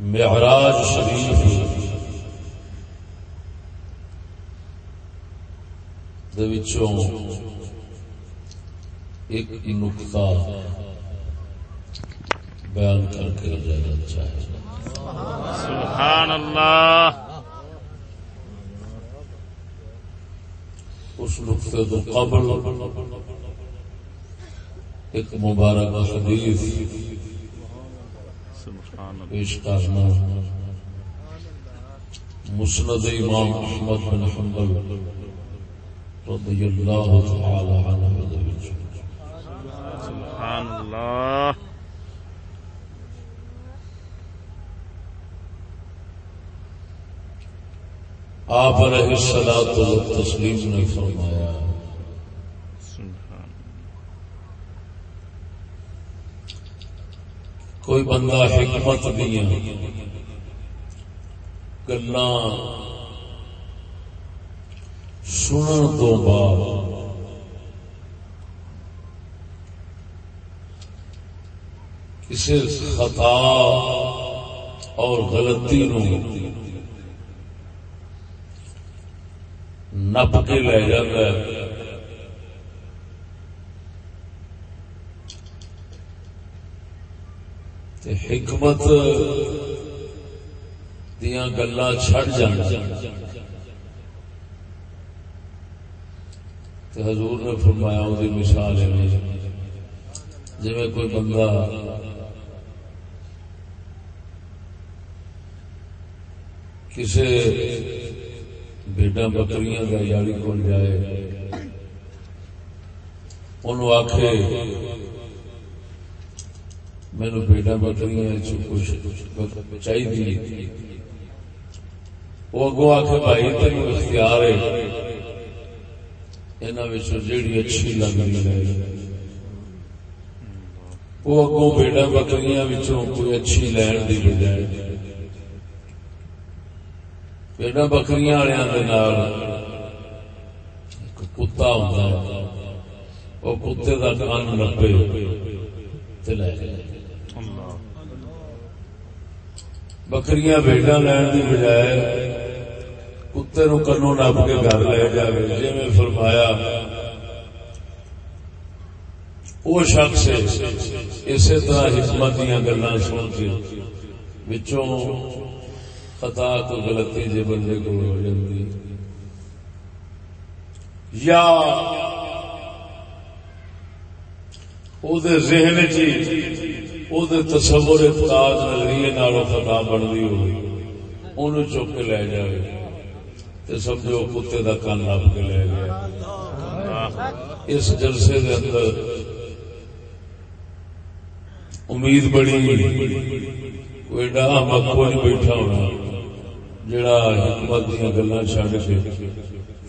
معراج شریف. ایک نقطہ بیان کر کے چاہے سبحان اللہ۔ اس نقطے تو قبل ایک مبارک حدیث پیش کرنا مسند امام احمد بن حنبل رضی اللہ تعالی عنہ سبحان اللہ۔ آپ سلا تو تسلیم نے فرمایا۔ کوئی بندہ حکمت دیا گلا سنن تو بعد۔ کسی خطا اور غلطی نو نپ کے لے جاتا ہے۔ تے حکمت دیا گلا چڑ جان۔ حضور نے فرمایا وہ مثال ہے جی کوئی بندہ کسی بیڈا بکریاں کا یاری کو جائے ان آخ مینو بیڈا بکریاں چاہیے وہ اگو آخ بھائی تین اختیار ہے۔ انہوں جیڑی اچھی لگ رہی ہے۔ وہ اگوں بیڈا بکریاں کوئی اچھی لین کی بجائے۔ پیڑا بکری کتا ہوں وہ کتے کا کان نپے بکریاں بیٹا لین کی بجائے کتے نو کنو نپ کے گھر لے جائے جی میں فرمایا وہ شخص اسی طرح حکمت دیا گلا سن کے خطا تو غلطی جی بندے کو ہو جاتی یا ذہن تصور تاج نظریے نالوں خطا بنتی ہوئی ان چک کے لے سمجھو کتے کا کن لب کے لے گیا اس جلسے کے اندر امید بڑی کوئی مکو نہیں بیٹھا ہونا جڑا حکمت دیا گلا چڈ کے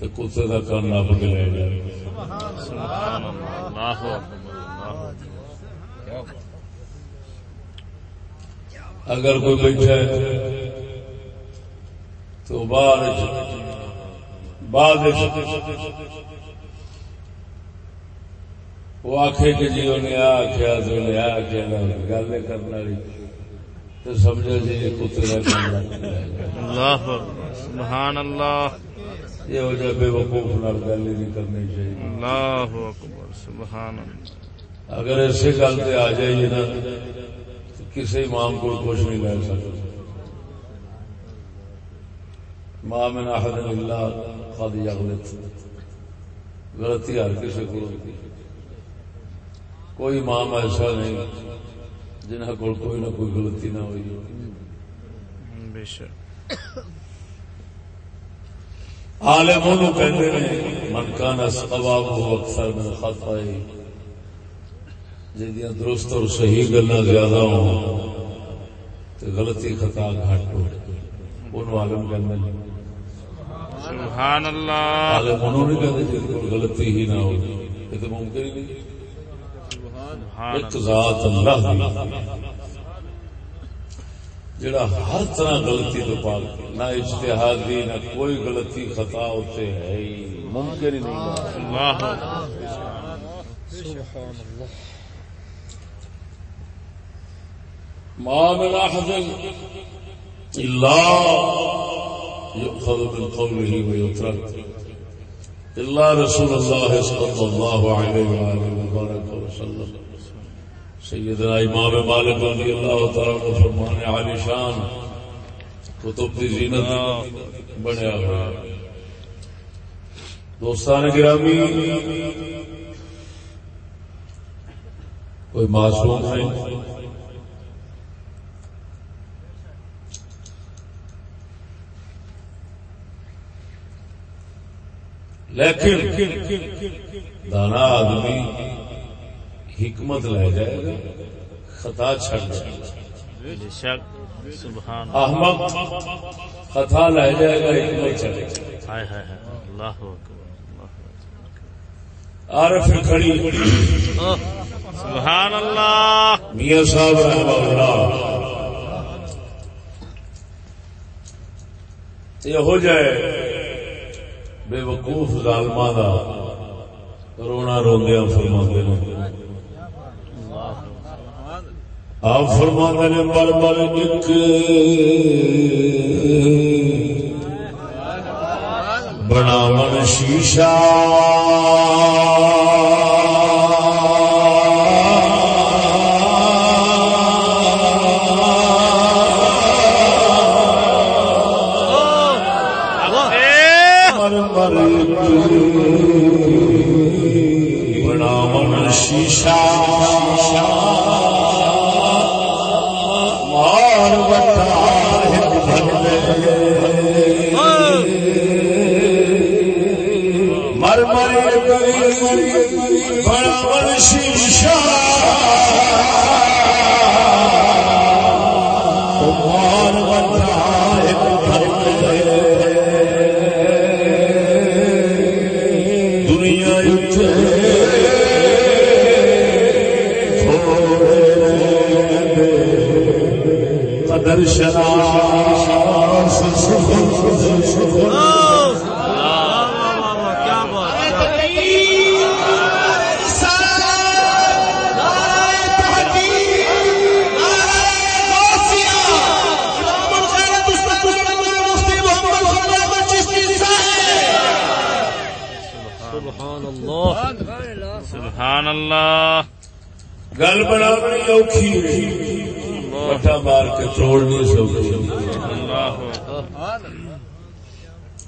کتے کا کان نپ کے لے جائے اگر کوئی بیٹھا ہے تو بعد بعد وہ آخے کہ جی انہیں آخیا تو انہیں آخیا گل کرنا تو سمجھو جی اللہ سبحان اللہ۔ یہ ہو جائے بے وقوف نال گل ہی نہیں کرنی چاہیے۔ اللہ اکبر سبحان اللہ۔ اگر ایسے گل پہ آ جائیے نا کسی امام کو کچھ نہیں لے سکتا۔ ماں میں نہ اللہ خود یغلط۔ غلطی ہر کسی کو کوئی امام ایسا نہیں جنہ کو کوئی نہ کوئی غلطی نہ ہوئی عالم کہتے ہیں من کانا ثواب ہو اکثر من خطا جدیاں درست اور صحیح گلا زیادہ ہوں تو غلطی خطا گھٹ ہو۔ ان عالم سبحان اللہ عالم انہوں نے کہتے کو غلطی ہی نہ ہو۔ یہ تو ممکن ہی نہیں۔ ایک ذات اللہ جڑا ہر طرح غلطی تو پاک نہ اجتہادی نہ کوئی غلطی خطا ہوتے ہے ممکن ہی نہیں۔ معاملہ حضل إلا يؤخذ من قوله ويترك. إلا رسول الله صلى الله عليه وآله وبارك وسلم. سیدنا امام مالک رضی اللہ تعالی عنہ فرمانے عالی شان کتب کی زینت بنیا ہوا۔ دوستان گرامی، کوئی معصوم ہے؟ لیکن دانا آدمی حکمت لے جائے گا خطا چھڑ جائے گا۔ احمد خطا لے جائے گا حکمت چلے گا۔ عارف کھڑی۔ سبحان اللہ۔ میاں صاحب رحمہ اللہ۔ یہ ہو جائے۔ بے وقوف ظالما دا رونا روندیا فرما آپ فرما نے بر بر نک بنا من شیشہ۔ مر مر بنا من شیشہ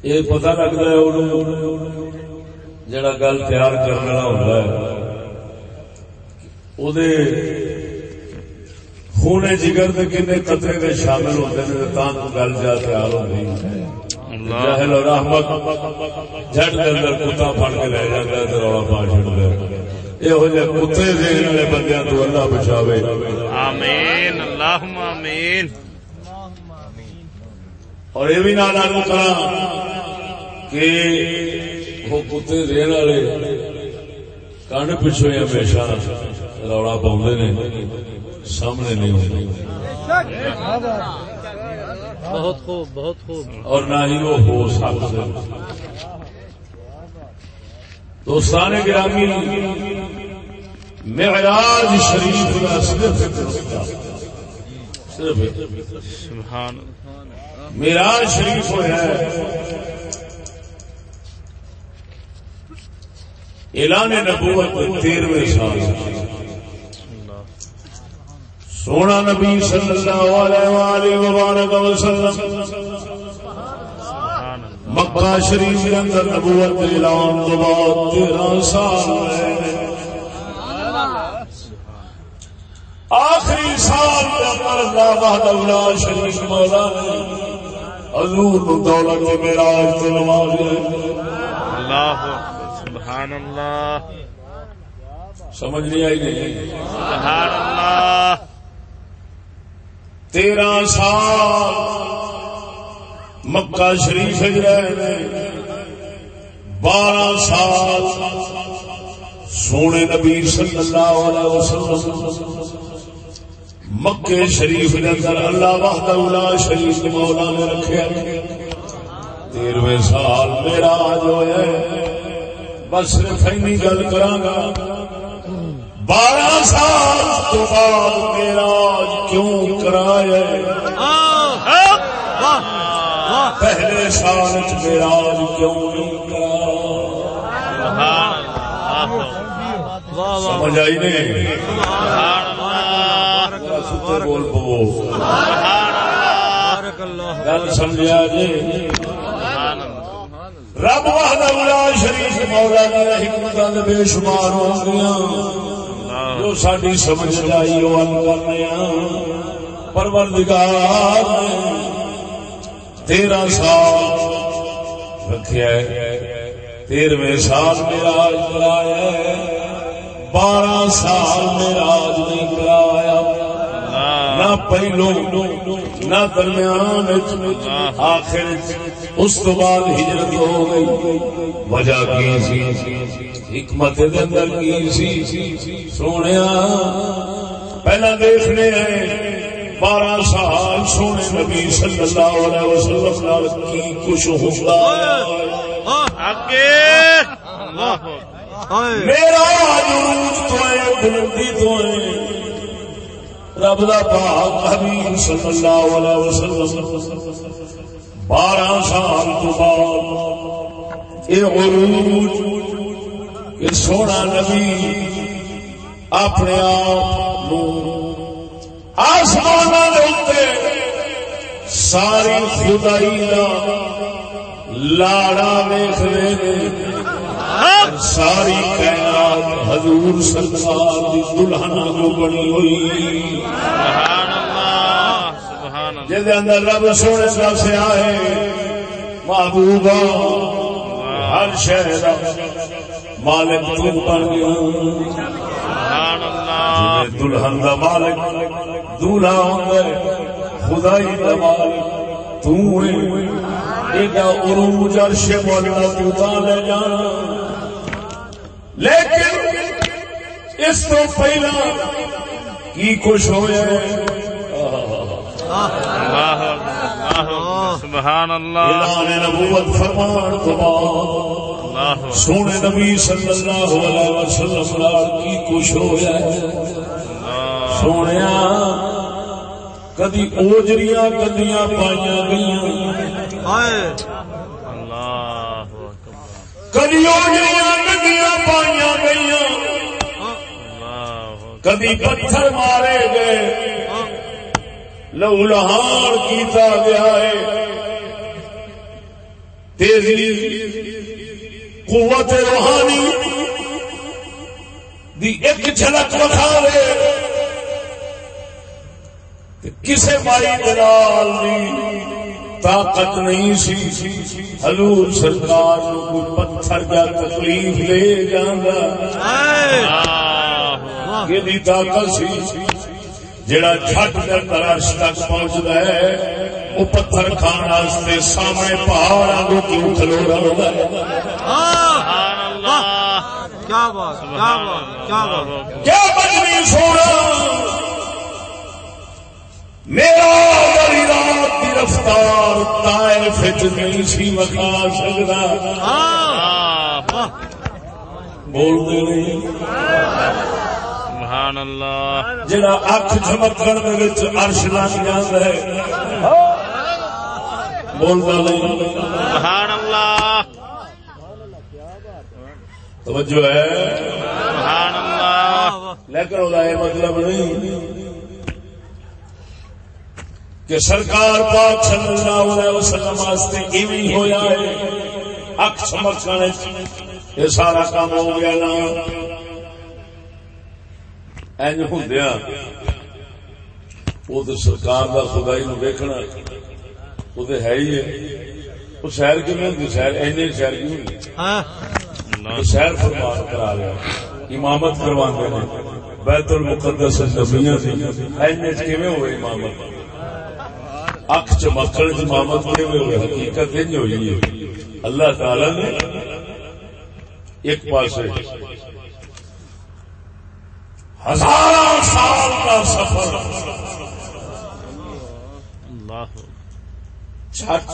یہ پتا لگتا ہے جڑا گل تیار کرنے والا ہوتا ہے وہ خون جگر کے کنے قطرے کے شامل ہوتے ہیں تاں تو گل جا تیار اللہ جاہل اور احمد جھٹ کے اندر کتا پھڑ کے لے جاتا ہے رولا پا کتے دین والے بندیاں تو اللہ بچاوے آمین اللہم آمین اور یہ بھی نہ لاگو کہ وہ کتے دین والے کن ہی ہمیشہ رولا پاؤں نے سامنے نہیں ہوتے بہت خوب بہت خوب اور نہ ہی وہ ہو سکتے دوستان گرامی معراج شریف کا صرف صرف سبحان معراج شریف ہے اعلان نبوت تیرہویں سال۔ سونا نبی صلی اللہ علیہ وآلہ وبارک وسلم مکہ شریف کے اندر نبوت اعلان تو بعد تیرہ سال آخری سال کے اندر اللہ وحدہ لا شریف مولا نے حضور دولت کے معراج تو نوازے اللہ سبحان اللہ۔ سمجھ نہیں آئی نہیں سبحان اللہ۔ تیرہ سال مکہ شریف رہے بارہ سال سونے نبی صلی اللہ علیہ وسلم مکے شریف کے اندر اللہ وحدہ لا شریف مولا نے رکھے تیرہویں سال میرا جو ہے۔ بس صرف اینی گل کراں بارہ سال تو بعد میرا کیوں کرایا؟ پہلے سال چ میراج کیوں نہیں کرا سمجھ آئی نہیں ستے بول پو۔ گل سمجھا جی؟ رب وحدہ لا شریف مولا دی حکمتاں دے بے شمار ہو گئیاں جو ساری سمجھ آئی وہ ہم کرنے پروردگار نے تیرہ سال رکھیا ہے۔ تیرہویں سال میرا کرایا ہے۔ بارہ سال میرا نہیں کرایا۔ نہ پہلو نہ درمیان آخر اس تو بعد ہجرت ہو گئی۔ وجہ کی سی؟ حکمت اندر کی سی؟ سونے پہلا دیکھنے ہیں بارہ سال سونے نبی صلی اللہ علیہ وسلم نال کی کچھ اللہ میرا تو ہے بلندی تو ہے۔ رب دا پاک حبیب صلی اللہ علیہ وسلم۔ بارہ سال تو بعد یہ عروج یہ سونا نبی اپنے آپ آسمان ساری خدائی دا لاڑا ویخ رہے ساری کائنات حضور سرکار دی دلہن بنی ہوئی۔ جہد اندر رب سونے دس آئے محبوبہ ہر شہر مالک تو بن گیا۔ دلہن دا مالک ہے خدائی دا مالک۔ تو ہے ایڈا عروج عرش مولا تو لے جانا لیکن اس تو پہلا کی کچھ ہویا سبحان اللہ اعلان نبوت فرمان تو بعد سونے نبی صلی اللہ علیہ وسلم کی کچھ ہویا سونے کدی اوجریاں، کدیاں پائیاں گئیاں؟ کدی پائیاں اللہ کدی پتھر مارے گئے۔ لہو لہان کیتا گیا ہے۔ تیزی قوت روحانی دی ایک جھلک بکھا دے کسے مائی دلال دی طاقت نہیں سی۔ حضور سرکار کوئی پتھر جا تکلیف لے جاندا۔ کہ طاقت سی؟ جڑا جھٹ کر ترش تک پہنچتا ہے وہ پتھر کھان واسطے سامنے پہاڑ کو کیوں کھلو رہا ہے؟ سبحان اللہ۔ کیا بات کیا بات کیا بات۔ کیا بدنی سونا؟ میرا رفتار تائر فٹ نہیں سی مکا سکتا بول دے نہیں۔ سبحان اللہ۔ جڑا اکھ چمکن دے وچ عرش لگ جاندا ہے۔ بولدا نہیں۔ سبحان اللہ۔ توجہ ہے۔ سبحان اللہ۔ لیکن وہ مطلب نہیں۔ کہ سرکار پاک صلی اللہ علیہ وسلم واسطے ایویں ہویا ہے اکھ چمکن یہ سارا کام ہو گیا نا۔ این ہوندیا وہ تو سرکار دا خدائی نو ویکھنا وہ تو ہے ہی ہے۔ وہ سیر کیوں ہوتی سیر این سیر کیوں ہوتی ہاں۔ تو سیر فرمان کرا لیا۔ امامت کروا بیت المقدس نبیاں دی۔ این کیویں ہوئے امامت؟ اکھ چمکن دی امامت کیویں ہوئے حقیقت انج ہوئی ہے۔ اللہ تعالی نے ایک پاسے ہزاروں سال کا سفر چھٹ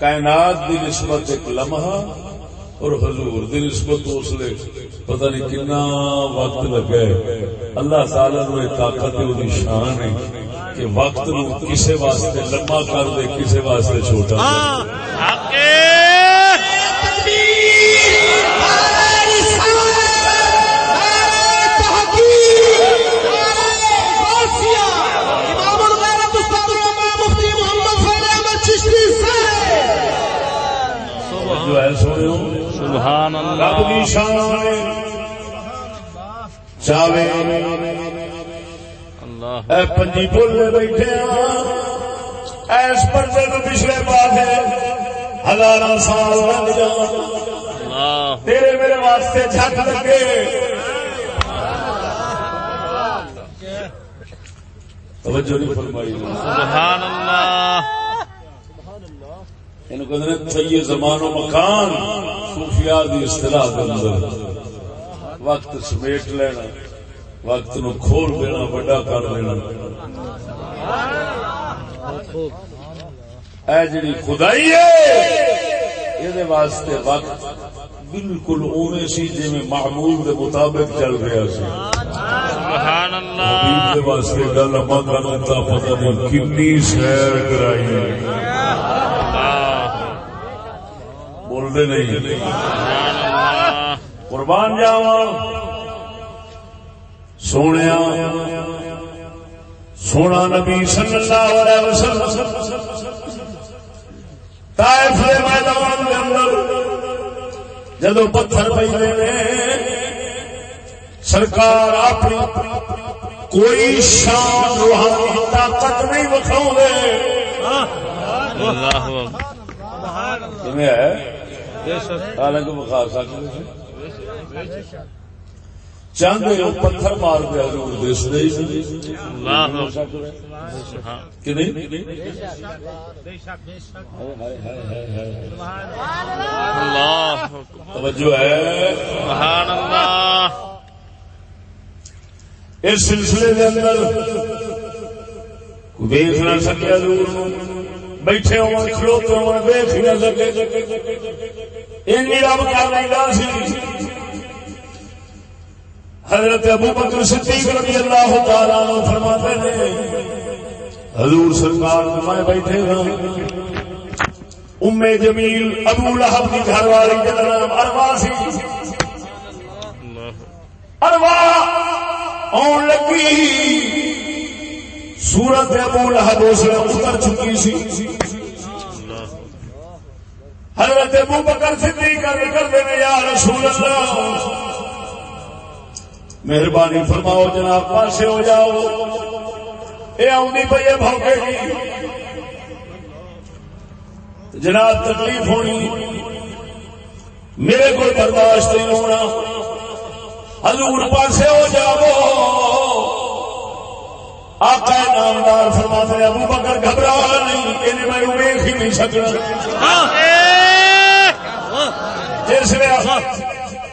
کائنات دی نسبت ایک لمحہ اور حضور دی نسبت اس لیے پتہ نہیں کنا وقت لگا ہے۔ اللہ تعالی یہ طاقت وہ شان ہے۔ کہ وقت نو کسے واسطے لمبا کر دے کسے واسطے چھوٹا حق جو ہے سونے سبحان رب اللہ کی شان چاہے اے پنجی بیٹھے ہاں۔ ایس پردے تو پچھلے پاس ہزار سال لگ جان تیرے میرے واسطے جھک لگے۔ توجہ نہیں فرمائی۔ سبحان اللہ۔ ان کو تھئی زمان و مکان صوفیاء دی اصطلاح دے اندر۔ وقت سمیٹ لینا۔ وقت نو کھول دینا بڑا کر دینا۔ اے جڑی خدائی ہے یہ واسطے وقت بالکل اونے سی جی میں معمول دے مطابق چل رہا سی۔ سبحان اللہ حبیب دے واسطے گل اما کرتا پتہ نہیں کنی سیر کرائی ہے۔ بول دے نہیں۔ سبحان اللہ۔ قربان جاوا سونے سونا نبی صلی اللہ علیہ وسلم۔ طائف دے میدان دے اندر جدو پتھر پہ سرکار اپنی کوئی شان روحانی طاقت نہیں بکھاؤ اللہ ہے؟ حالانکہ سکتے چاہتے ہو پتھر مار دیا حضور دس نہیں؟ کہ توجہ ہے۔ سبحان اللہ۔ اس سلسلے کے اندر نہ دور بیٹھے ہو کھلوتے ہو نہ سکے۔ ان رب کر لینا سی۔ حضرت ابو بکر صدیق رضی اللہ تعالیٰ عنہ فرماتے ہیں، حضور سرکار میں بیٹھے ہوں ام جمیل ابو لہب کی گھر والی جن نام اروا سی۔ اروا آن لگی۔ سورت ابو لہب اس نے اتر چکی سی۔ حضرت ابو بکر صدیق کر کرتے ہیں یا رسول اللہ۔ مہربانی فرماؤ جناب، پاسے ہو جاؤ۔ یہ آؤں پی بھوکے جناب، تکلیف ہونی۔ میرے کو برداشت نہیں ہونا۔ حضور پاسے ہو جاؤ۔ آقا نامدار فرماتے ہیں، ابو بکر گھبرا نہیں انہیں میں ویخ ہی نہیں سکنا۔ جس نے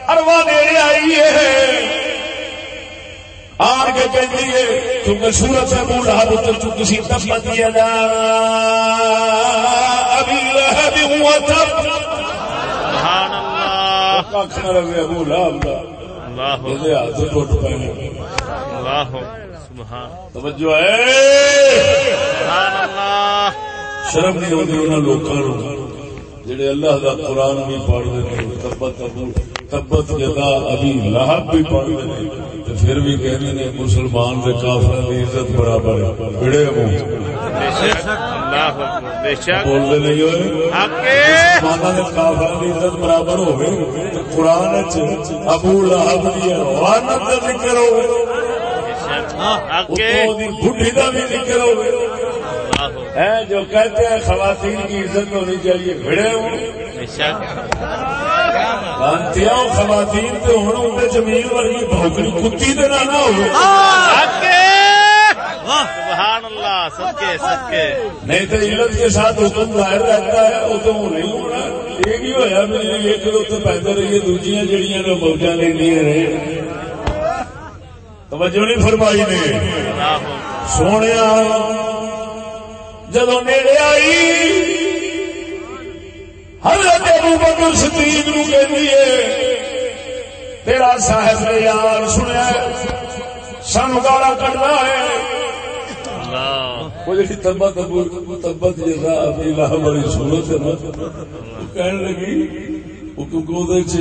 اروا نیڑے آئی ہے۔ آن کے کہتی ہے سورت سے ابو لہب اتر چکی سی تب دیا جا ابھی لہب ہوا تب سبحان اللہ۔ رہے ابو لہب اللہ یہ ہاتھ ٹوٹ اللہ سبحان۔ توجہ ہے۔ سبحان اللہ۔ شرم نہیں ہوتی انہوں لوگوں جڑے اللہ کا قرآن بھی پڑھتے ہیں تبت ابو تبت جدا ابھی لہب بھی ہیں۔ تو پھر بھی کہتے ہیں مسلمان کے کافر کی عزت برابر ہے۔ بڑے منہ بے شک اللہ بے شک بولتے نہیں ہوئے؟ حق مسلمانوں کے کافر کی عزت برابر ہوگی قرآن ابو لہب کی روانت کا ذکر بڈھی کا بھی ذکر ہے جو کہتے ہیں خواتین کی عزت ہونی چاہیے بھڑے ہوں بے شک۔ لانتی خواتین تو ہوں زمین ورگی بھوکڑی کتی نہ ہو حق سبحان اللہ سب کے سب کے نہیں تو علت کے ساتھ حکم ظاہر رہتا ہے وہ تو نہیں ہونا۔ یہ ہی ہوا میری ایک تو دوجیاں جڑیاں نے موجہ لے لیے رہے توجہ نہیں فرمائی نے۔ سونے جدو نیڑے آئی حضرت ابو بکر صدیق نو کہندی ہے تیرا صاحب نے یار سنیا سانو گالا کٹنا ہے۔ وہ جی تبت تبت جیسا اپنی راہ بڑی سہولت ہے نا۔ کہنے لگی وہ کیونکہ وہ چ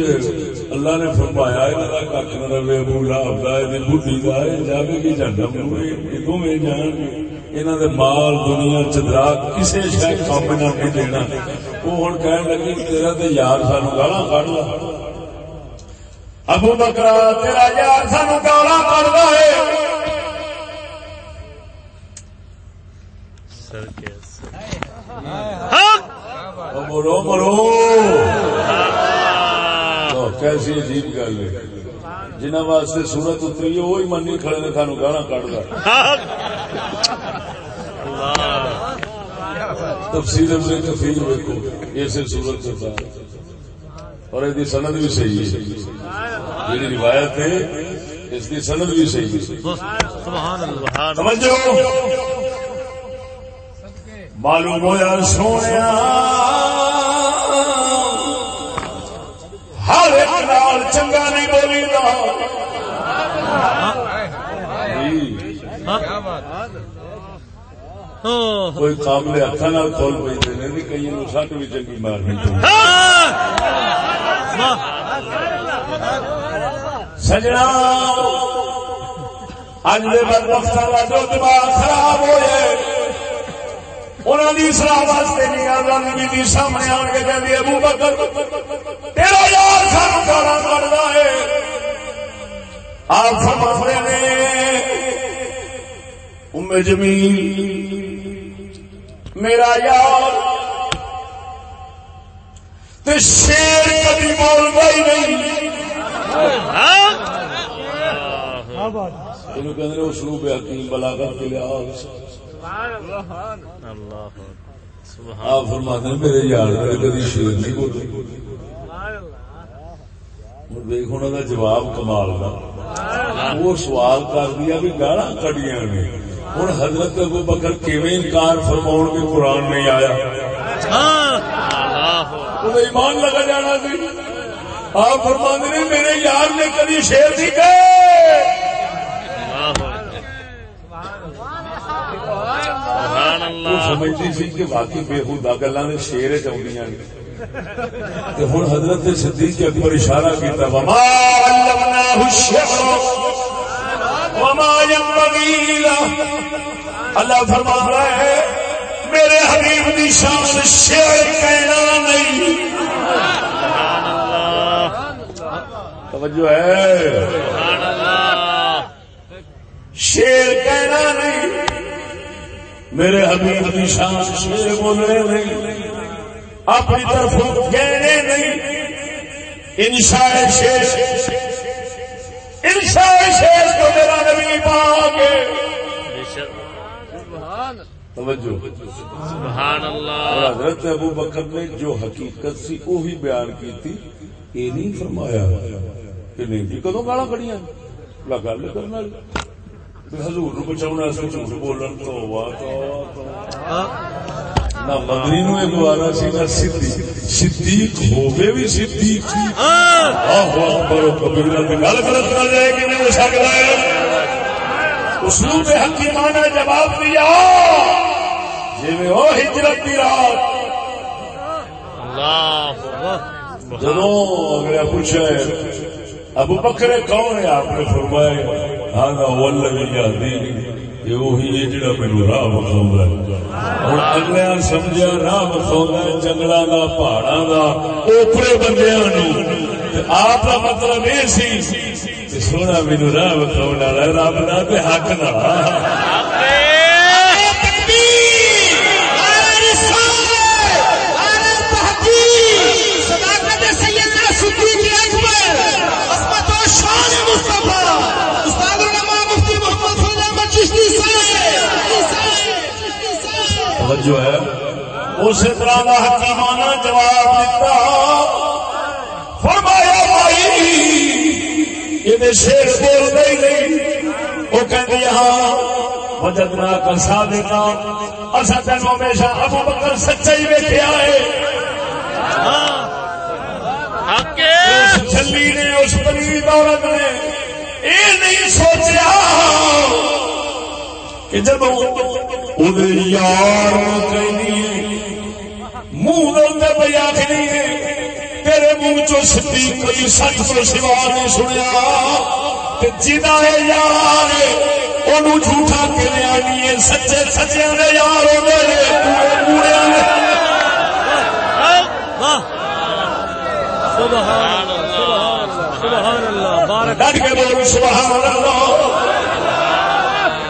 اللہ نے فرمایا انہوں کا کھ نہ رہے ابو لہب کا یہ بڈی کا یہ جاوے گی جہنم یہ دونوں جان گے۔ انہوں نے مال دنیا چدرا کسی شاید کام نہ نہیں دینا۔ وہ ہوں کہ تیرا یار سانو گالا کٹ لا۔ ابو بکرا تیرا یار سانو گالا کٹتا ہے۔ سر کے سر حق کیسی عجیب گل ہے۔ جنہ واسطے سورت اتری ہے، وہی منی کھڑے نے سانو گانا کٹتا تفصیل ابن کثیر دیکھو اسے سورت سے تھا اور یہ سند بھی صحیح ہے۔ یہ روایت ہے، اس کی سند بھی صحیح ہے۔ سمجھو معلوم ہوا سونے ہر نال چنگا نہیں بولی ہاں کوئی قابل ہاتھ نال کھول پہ دینے نہیں کئی نو سٹ بھی چنگی مارنی چاہیے سجنا۔ اج دے بد کا جو دماغ خراب ہوئے۔ انہوں نے سلاح واسطے نہیں سامنے آن کے کہہ ابو بکر۔ تیرا یار سانو گالا کٹتا ہے۔ آپ فرما نے ام جمیل میرا یار۔ تے شیر کبھی بولتا ہی نہیں۔ اسلوب حکیم بلاغت کے لحاظ آپ فرماتے ہیں میرے یار میرے کدی شیر نہیں بولے دیکھ انہوں کا جواب کمال کا وہ سوال کر دیا بھی گالا کڑیاں نے۔ ہوں حضرت ابو بکر کیویں انکار فرماؤ کہ قرآن نہیں آیا؟ انہیں ایمان لگا جانا سی۔ آپ فرماتے نے، میرے یار نے کدی شیر نہیں کہے۔ وہ سمجھتی سی کہ واقعی بےحدہ گلا نے شیر چاہیے ہوں حضرت صدیق اکبر اشارہ کیتا وما علمناه الشعر وما ينبغي له اللہ فرما رہا ہے میرے حبیب دی شان شعر کہنا نہیں۔ توجہ ہے۔ سبحان اللہ۔ شیر کہنا نہیں۔ میرے حبیب کی شان شیر بولنے نہیں اپنی طرف کہنے نہیں انشاء شیر انشاء شیر کو میرا نبی پا کے بے شک توجہ۔ سبحان اللہ۔ حضرت ابو بکر نے جو حقیقت سی وہی بیان کی تھی یہ نہیں فرمایا کہ نہیں جی کدو گالا کڑیاں؟ گل کرنا حضور نو بچاؤنا جھوٹ بولن تو وا تو نہ مدنی نو یہ گوارا سی نہ صدیق صدیق ہوگے بھی صدیق سی آہو اکبر و کبیرہ کی گل غلط کر جائے کہ نہیں ہو سکتا ہے اسلوب حکیمانہ جواب دیا جی میں ہجرت دی رات اللہ ابو بکرے کون ہے آپ نے فرمایا یہ وہی ہے جڑا راہ اگلے راہ جنگل کا پہاڑا کا اوپرے آپ کا مطلب یہ سی کہ سونا میری راہ بخاؤ والا رب نہ تے حق نہ توجہ ہے اسی طرح کا حکیمانہ جواب دیتا فرمایا بھائی یہ شیر بولتے ہی نہیں وہ کہتے ہاں وجدنا کا صادقا اصا تین ہمیشہ ابو بکر سچا ہی ویکیا ہے اس جلی نے اس پلیت عورت نے یہ نہیں سوچا کہ جب یار منہ پہ آخری ہے۔ تیرے منہ چو کوئی سچ تو سوا نہیں سنیا۔ ہے یار انہوں جھوٹا کہ آنی ہے۔ سچے سچے دے یار واہ سبحان اللہ سبحان اللہ بارک ڈٹ کے بول سبحان اللہ۔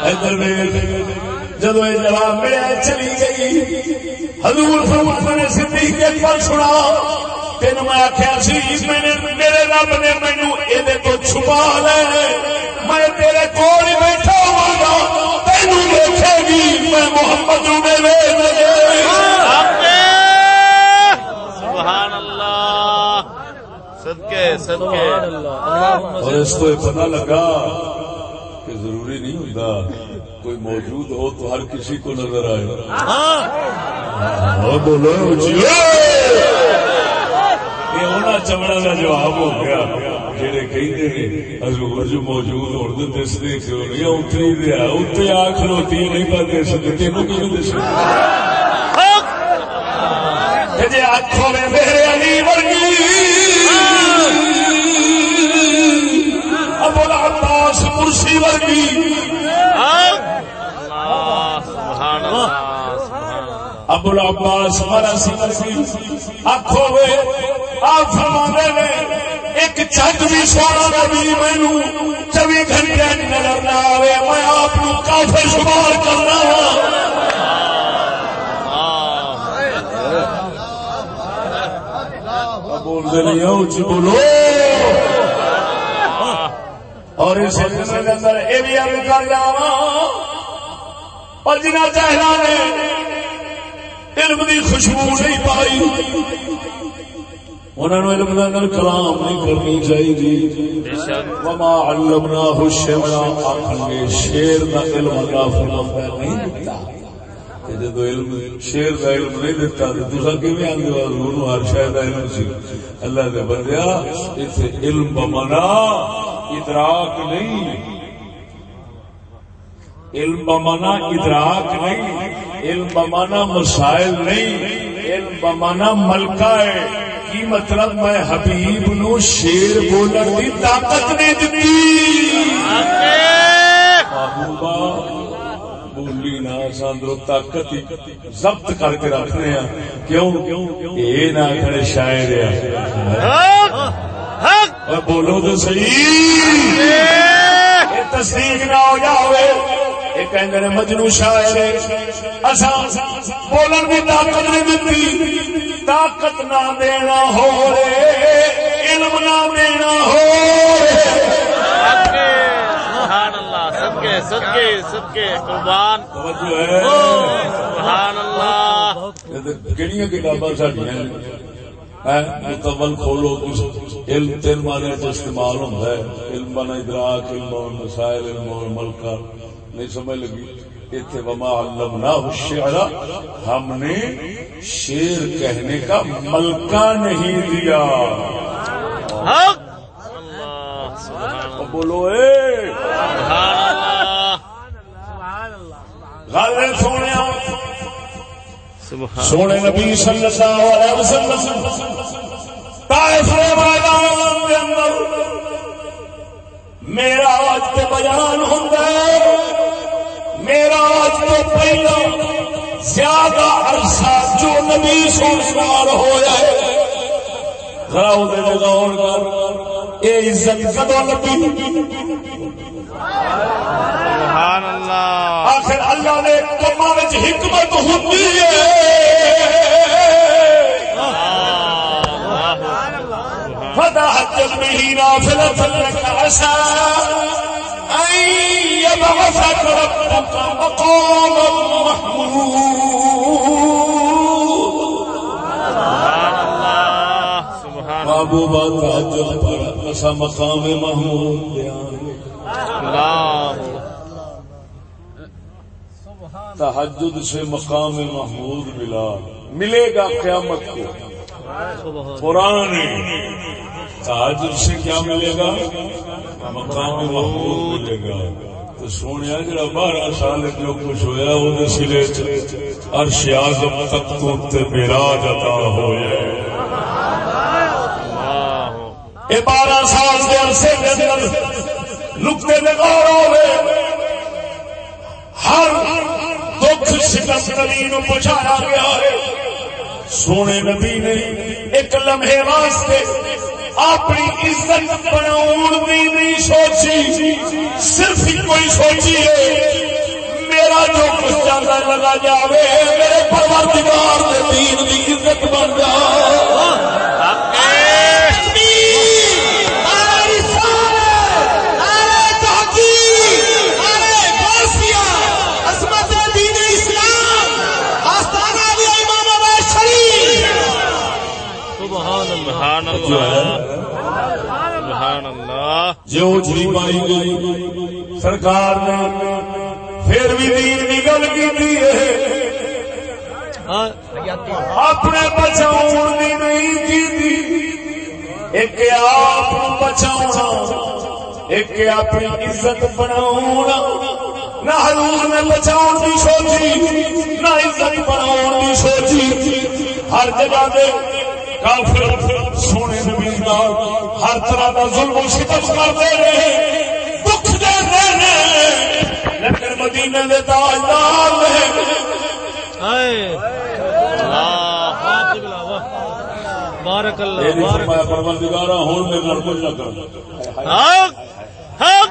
ادھر جدو یہ جواب ملیا چلی گئی۔ حضور فرمان نے صدیق اکبر سنا۔ تین میں آخیا سی میں نے میرے رب نے مینو یہ تو چھپا لے۔ میں تیرے کول ہی بیٹھا ہوا گا تینو دیکھے گی۔ میں محمد میرے سبحان اللہ۔ صدقے صدقے۔ اور اس کو پتا لگا کہ ضروری نہیں ہوتا موجود ہو تو ہر کسی کو نظر آئے۔ ہاں۔ بولو۔ یہ ہونا چمڑا کا جواب ہو گیا۔ حضور جو موجود ہو دستے کیوں نہیں؟ اتری دیا اتنے آ کھلوتی نہیں پر دے سکتے تینوں کیوں دس آخو میں میرے علی ورگی۔ ابو العباس کرسی ورگی اللہ سبحان اللہ سبحان اللہ ابو العباس ہمارا سی آخو وے آپ فرما نے ایک چک بھی سونا نبی مینو چوبی گھنٹے نظر نہ آئے میں آپ کافی شمار کرنا وا بولتے نہیں اچھی بولو۔ اور اس سلسلے اندر یہ بھی عرض کر جاوا اور جنہ چہرا نے علم کی خوشبو نہیں پائی۔ انہوں نے علم کا اندر کلام نہیں کرنی چاہیے وما علمناه الشعر آخر گے شیر دا علم اللہ فرماتا نہیں دیتا کہ جدو علم شیر دا علم نہیں دیتا تو دوسرا کیویں آندے ہو؟ نو ہر شے دا علم سی۔ اللہ دے بندیا ایتھے علم بمنا، ادراک نہیں۔ علم بمانا ادراک نہیں، علم بمانا مسائل نہیں، علم بمانا ملکہ ہے۔ کی مطلب میں حبیب نو شیر بولن کی طاقت نہیں دیتی بولی نہ ساندرو طاقت ضبط کر کے رکھنے ہیں۔ کیوں؟ یہ نہ کھڑے شاعر ہے بولو تو صحیح۔ تصدیق نہ ہو جاوے۔ یہ کہندے نے مجنو شاعر ہے۔ اساں بولن طاقت نہیں دیتی طاقت نہ دینا ہو رے علم نہ دینا ہو رے۔ حق سبحان اللہ صدقے صدقے صدقے قربان۔ توجہ ہے۔ سبحان اللہ کہڑی کتاباں سڈیا متول کھولو۔ علم تین مانے تو استعمال ہوتا ہے۔ علم ادراک علم مسائل علم ملکہ۔ نہیں سمجھ لگی اتنے وما علمنا الشعر ہم نے شیر کہنے کا ملکہ نہیں دیا۔ بولو اے! سونے۔ سونے نبی صلی اللہ علیہ وسلم۔ طائف کے میدان کے اندر میرا آج تے بیان ہوتا ہے۔ میرا آج تو پہلا زیادہ عرصہ جو نبی سوچوار ہو جائے ذرا وہ غور کر۔ اے عزت کدو نبی؟ سبحان اللہ۔ آخر اللہ نے کما حکمت ہوتی ہے۔ فتحت به نافلة لك عسى أن يبعثك ربك مقاما محمود سبحان اللہ سبحان محبوبہ تحجد پر ایسا مقام محمود. بیان اللہ. تحجد سے مقام محمود ملا. ملے گا قیامت کو. قرآن تاج سے کیا ملے گا؟ مقام محمود ملے گا۔ تو سونے جڑا بارہ سال جو کچھ ہوا وہ سلے عرش اعظم تک تو تے میراج عطا ہوئے اے بارہ سال کے عرصے کے اندر نقطے نگار ہوئے، ہر دکھ شکست کلی نو پہنچایا گیا ہے۔ سونے نبی نے ایک لمحے واسطے اپنی عزت بناؤ نہیں سوچی۔ صرف ہی کوئی سوچی ہے۔ میرا جو کچھ جانا لگا جاوے میرے پروردگار دے دین دی عزت بن جا۔ سبحان اللہ۔ سبحان اللہ جو جی پائی گئی، سرکار نے پھر بھی دین کی گل کی اپنے بچاؤ کی نہیں کی ایک آپ بچاؤ ایک اپنی عزت بنا نہ حضور نے بچاؤ کی سوچی، نہ عزت بناؤ کی سوچی۔ ہر جگہ دے کافر سونے نبی نال ہر طرح کا ظلم و ستم کرتے رہے دکھ دے رہے لیکن مدینے دے تاجدار بارک اللہ بارک پروردگارا نال کچھ نہ کر حق حق۔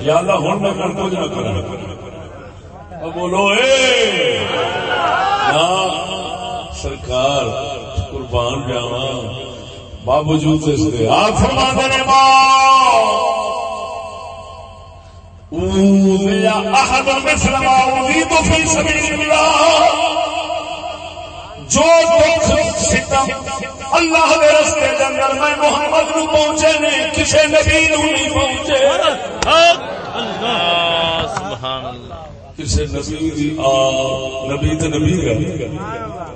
یا اللہ نال کچھ نہ کر بولو اے۔ سرکار قربان جاوا باوجود اس دے آپ فرما نے ماں اوذي احد مثل ما جو دکھ، ستم اللہ دے رستے دے اندر میں محمد نو پہنچے نے، کسے نبی نو نہیں پہنچے۔ اللہ سبحان اللہ کسے نبی دی آ نبی تے نبی گا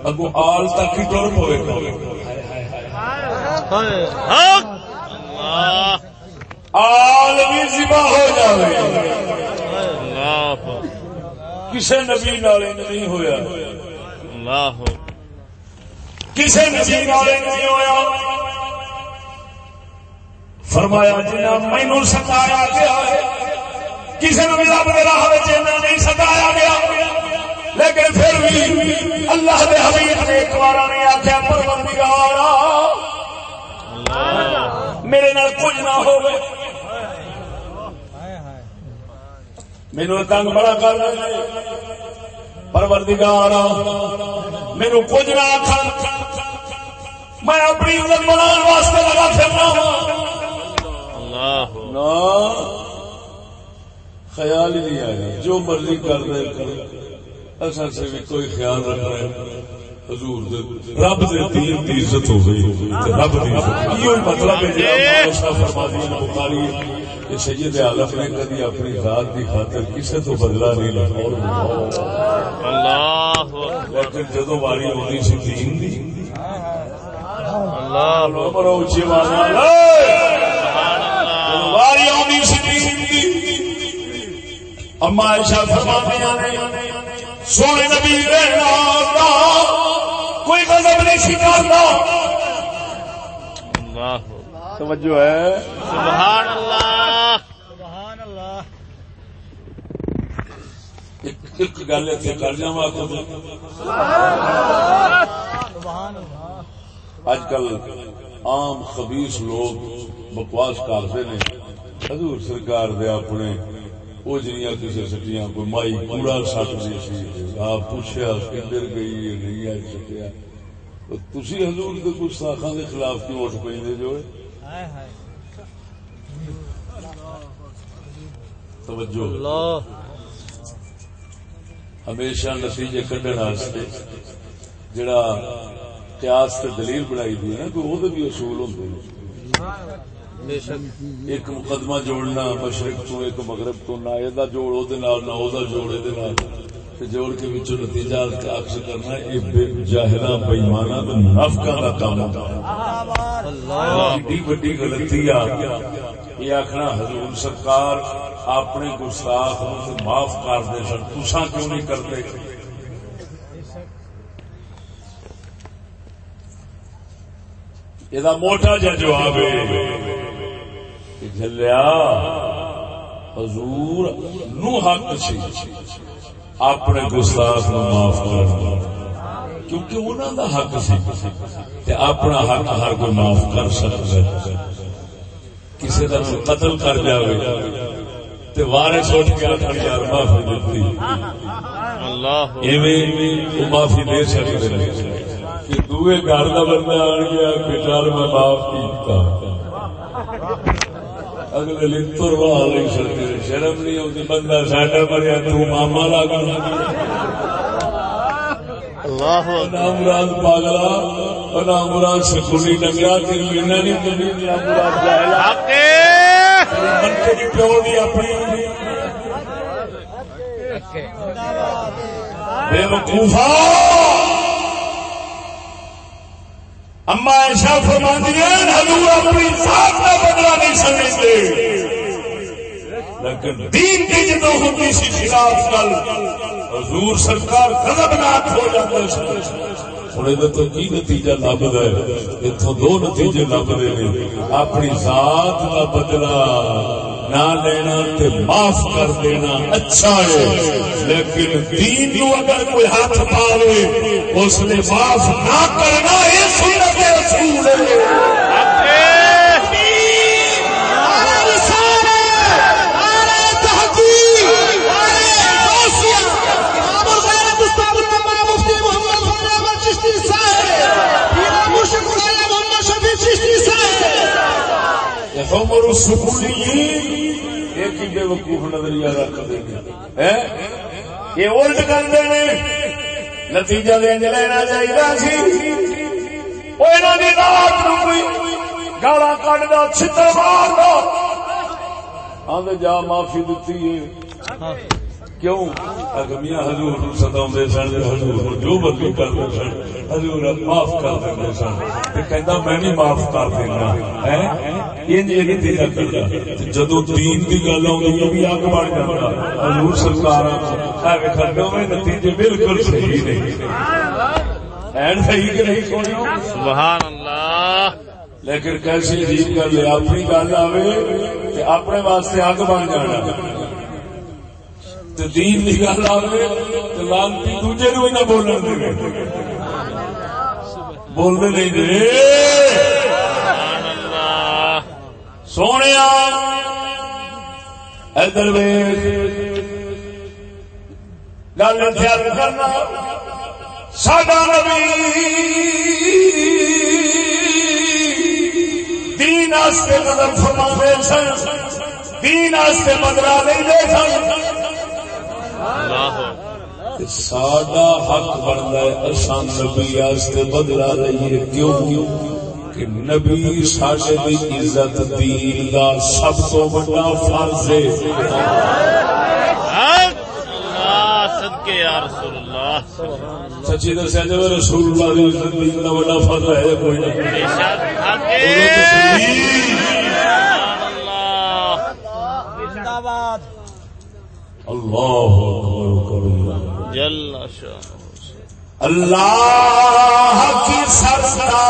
اگو آل تک ہی ٹر پوے۔ گا آل بھی ذبح ہو جاوے۔ اللہ کسے نبی نال نہیں ہویا۔ اللہ کسے نبی نال نہیں ہویا۔ فرمایا جنا مینو ستایا گیا کسی نے بھی رب دے راہ نہیں ستایا گیا۔ لیکن پھر بھی اللہ دے حبیب نے ایک بار نہیں آخیا پروردگارا میرے نال کچھ نہ ہوگی مینو تنگ بڑا کر پروردگار مینو کچھ نہ آخر میں اپنی عزت بنانے واسطے لگا پھرنا نہ۔ خیال ہی نہیں آیا۔ جو مرضی کر رہے کر اصل سے بھی کوئی خیال رکھ رہے۔ حضور رب دے دین دی عزت ہو گئی رب دی یہ مطلب ہے بخاری کہ سید عالم نے کبھی اپنی ذات خاطر کسے تو بدلا نہیں لیا اللہ لیکن جدو باری ہوتی سی دین دی اللہ اچھی آواز باری آتی سی دین دی اما عائشہ فرماندیاں نے سونے نبی کوئی غضب نہیں اللہ۔ توجہ ہے۔ سبحان اللہ۔ ایک ایک گل اتنے کر جاوا اج کل عام خبیس لوگ بکواس کرتے نے حضور سرکار دے اپنے وہ جنیاں کسی سٹیاں کوئی مائی کوڑا سٹ دی سی۔ آپ پوچھا کدھر گئی ہے نہیں آئی سکیا تھی حضور کے گستاخاں کے خلاف کیوں اٹھ پہ جو توجہ۔ ہمیشہ نتیجے کڈن واسطے جڑا قیاس تے دلیل بنائی دی نا کوئی وہ بھی اصول ہوندے۔ ایک مقدمہ جوڑنا مشرق تو ایک مغرب تو نہ یہ جوڑ وہ نہ وہ جوڑ یہ جوڑ کے بچوں نتیجہ اکس کرنا یہ جاہلا بےمانا نفقا کا کام ایڈی وڈی غلطی آ۔ یہ آخنا حضور سرکار اپنے گستاخ معاف کر دے سن۔ تسا کیوں نہیں کرتے؟ یہ موٹا جا جواب ہے کہ جلیا حضور نو حق سی اپنے گستاخ نو معاف کرنا۔ کیونکہ انہوں دا حق سی۔ تے اپنا حق ہر کوئی معاف کر سکتا ہے۔ کسی کا قتل کر جائے تے وارث اٹھ کے یار معافی اللہ۔ ایویں معافی دے کہ دوے گھر کا بندہ آن گیا بیٹا میں معاف کیتا۔ اگلے لتر واہ نہیں سکتے شرم نہیں ہوتی بندہ ساڈا مریا تو ماما لگ پاگلا اور سکولی نہیں پیو دی اپنی بے وقوفا اما ایسا فرماندی حضور اپنی ذات کا بدلا نہیں سمجھتے۔ لیکن دین کی جدو ہوتی سی خلاف کل حضور سرکار قدم غضبناک ہو جاتے ہوں تو کی نتیجہ لبدا ہے؟ اتوں دو نتیجے لبتے ہیں اپنی ذات کا بدلا۔ نہ لینا تے معاف کر دینا اچھا ہے۔ لیکن دین نو اگر کوئی ہاتھ پاوے، اس نے معاف نہ کرنا، یہ سنت رسول ہے۔ ایک نظریہ رکھ دیں گے یہ الٹ کرتے ہیں نتیجہ دین لینا چاہیے سی۔ وہ انہوں نے رات نو کوئی گالا کٹ دو۔ چھتر آدھے جا، معافی دیتی ہے۔ کیوں؟ اگمیاں حضور سن حضور جو سن حضور معاف کر سن۔ کہنا میں نہیں معاف کر دینا جدو دین کی گل آئی بھی اگ بڑھ جاتا حضور سرکار نتیجے بالکل صحیح این صحیح کہ نہیں سبحان اللہ لیکن کیسی عجیب گل ہے اپنی گل کہ اپنے واسطے اگ بن جانا تے دین کی گل آئے تو لانتی دوجے نو نہ بولن دے بولنے نہیں دے۔ سونے ادھر گل خیال کرنا۔ ساڈا نبی دین قدم فرما دے سن۔ دین آستے بدلا نہیں دے سن۔ ساڈا حق بنتا ہے اصا نبی آستے بدلا رہیے کیوں؟ کہ نبی ساڈے دی عزت دین دا سب تو بڑا فرض ہے۔ سچی دسیا جی رسول اللہ دی عزت دین دا بڑا فرض ہے کوئی نہیں بے شک حق سبحان اللہ اللہ اکبر اللہ جل شاہ۔ اللہ کی سرتا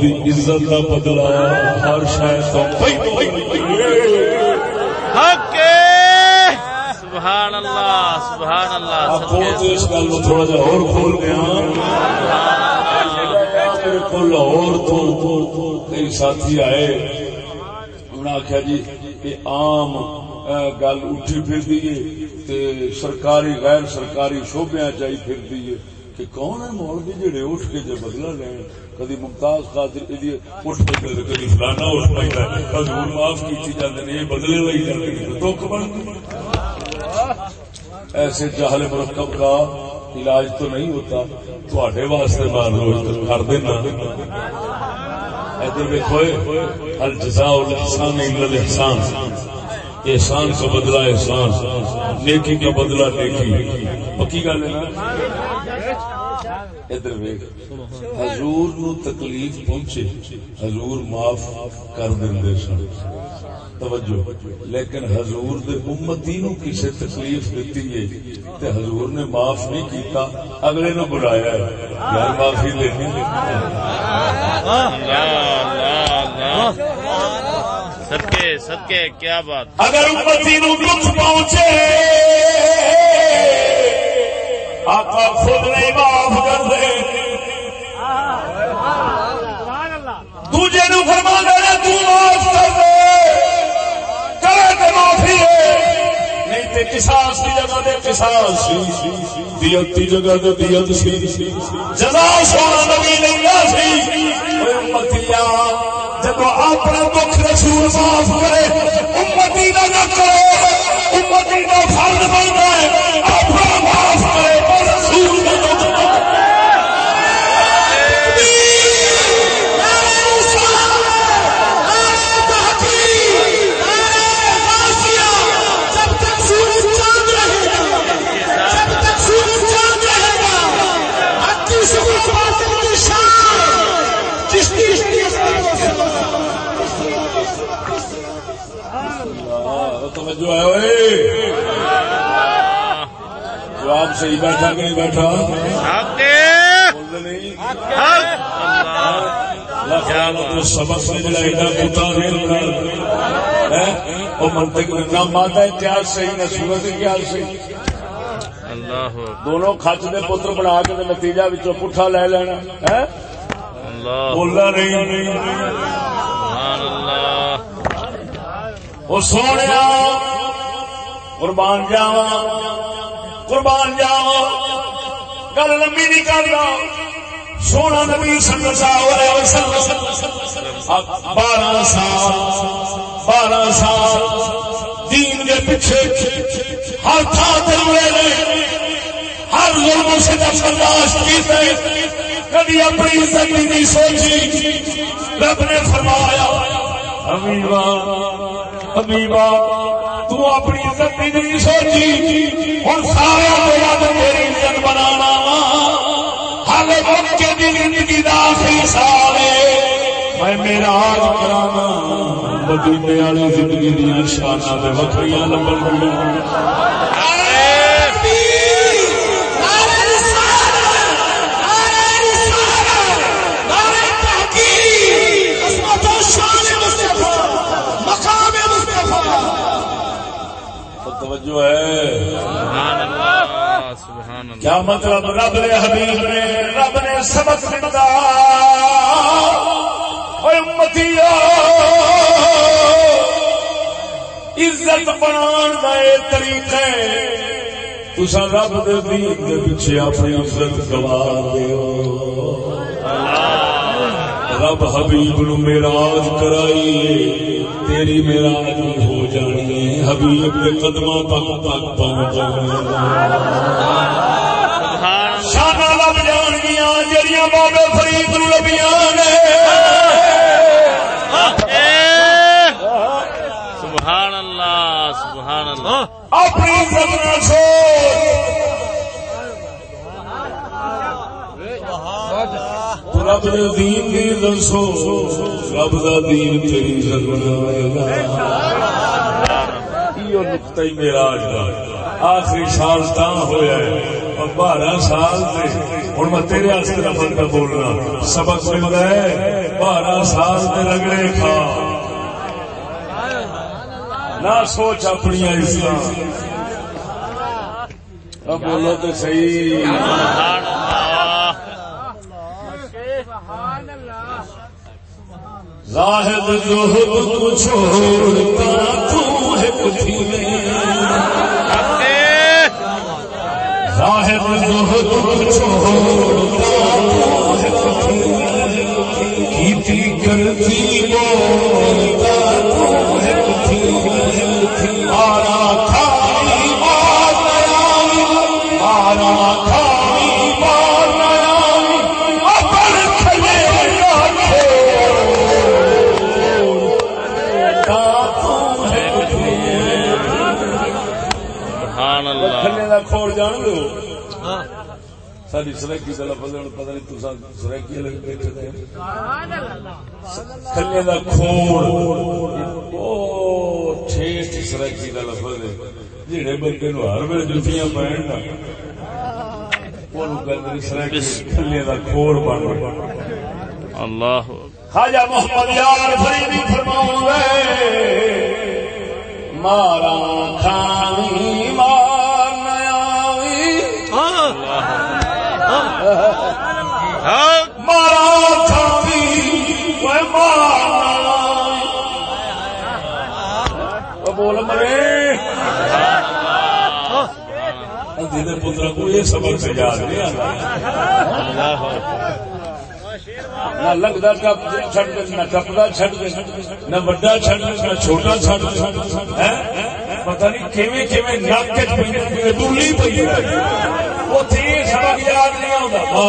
کی عزت کا بدلا ہر شاید تو حق سبحان اللہ سبحان اللہ صدقے اس گل کو تھوڑا جا اور کھول گیا میرے کو لاہور تو کئی ساتھی آئے انہوں نے آخیا جی یہ عام گل اٹھی پھر دیے سرکاری غیر سرکاری شوبیا چاہی پھر دیے کہ کون ہے مولوی جی جڑے اٹھ کے جو بدلا لین کدی ممتاز خاطر اٹھ کے کدی فلانا اٹھ پہ حضور معاف کی جاتے ہیں یہ بدلے لئی کر کے دکھ بن ایسے جہل مرکب کا علاج تو نہیں ہوتا تھوڑے واسطے بار روز کر دینا۔ ادھر دیکھو ہر جزا احسان احسان احسان کا بدلا احسان، نیکی کا بدلا نیکی۔ پکی گل ہے نا؟ ادھر حضور نو تکلیف پہنچے۔ حضور معاف کر دیں سن۔ توجہ۔ لیکن حضور دے امتی نو کسے تکلیف دیتی ہے تے حضور نے معاف نہیں کیتا۔ اگلے نو بلایا ہے۔ یار معافی لینی صدقے صدقے کیا بات۔ اگر امتی نو دکھ پہنچے۔ آقا خود نہیں معاف کر دے دوجے نو فرما تو معاف کر دے۔ کرے معافی ہے نہیں تے قصاص جگہ دے قصاص۔ سی دیت جگہ دے دیت سی۔ جزا سونا نبی سی۔ اے جب اپنا دکھ رسول معاف کرے۔ امتی کا نہ کرو امتی کا فرد بنتا ہے صحیح بیٹھا کہ نہیں بیٹھا؟ سبق ایڈا کتا منطق میں نہ صحیح نہ سورت صحیح۔ دونوں کچ دے پتر بنا کے نتیجہ بچوں پٹھا لے لینا۔ بولنا نہیں۔ وہ سونے قربان جاوا قربان جاوا گل لمبی نہیں کرنا۔ سونا نبی صلی اللہ علیہ وسلم، بارہ سال بارہ سال دین کے پیچھے ہر تھان نے، ہر ظلم سے برداشت کیتے کبھی اپنی زندگی نہیں سوچی، رب نے فرمایا، حبیبا حبیبا تو اپنی عزت نہیں سوچی، ہوں سارا تو ود میری عزت بنانا ہال وقت کی زندگی کا آخری سال میں میرا آج کرانا۔ مدینے والی زندگی دیا شانہ وکری لمبر توجہ ہے۔ سبحان اللہ سبحان اللہ کیا مطلب رب نے حبیب نے رب نے سبق دیتا اے امتیا عزت بنان کا یہ طریقہ ہے۔ رب دے دین دے پیچھے اپنی عزت گوار دیو۔ رب حبیب نو میراج کرائیے تیری میراج ہو جانی ہے۔ حبیب کے قدموں تک تک پہنچ شانہ لب جان گیا جڑیاں بابے فرید نو لبیاں نے۔ سبحان اللہ سبحان اللہ۔ اپنی عزت نہ چھوڑ۔ رب دے دین دی دسو، رب دا دین تیری عزت بناوے گا۔ ایو نقطہ ہی میراج دا؟ آخری سال تاں ہویا ہے اور بارہ سال تے۔ ہن میں تیرے واسطے لفظ پہ بولنا۔ سبق ملدا ہے، بارہ سال تے رگڑے کھا۔ نہ سوچ اپنی اسلام اب بولو تو صحیح سبحان اللہ زاہد زہد کو چھوڑتا تو ہے کتھی میں؟ زاہد زہد کو چھوڑتا ساری سرکی کا لفظ پتہ نہیں تسا سرکی لگ بیٹھے دا کھوڑ او ٹھیٹ سرکی لفظ ہے جڑے بندے نو ہر ویلے جُتیاں پہن نا اونوں کہندے نے سرکی کھلے دا کھوڑ بن اللہ خواجہ محمد یار فریدی فرماؤں گے مارا کھانی مار مارا بول مرے کو یہ سبق سے یاد نہیں آتا نہ لگتا ٹپ دے، نہ ٹپدا چھٹ دے، نہ وڈا چھٹ دے، نہ چھوٹا چھٹ دے پتہ نہیں کیویں کیویں نک وچ ڈولی یاد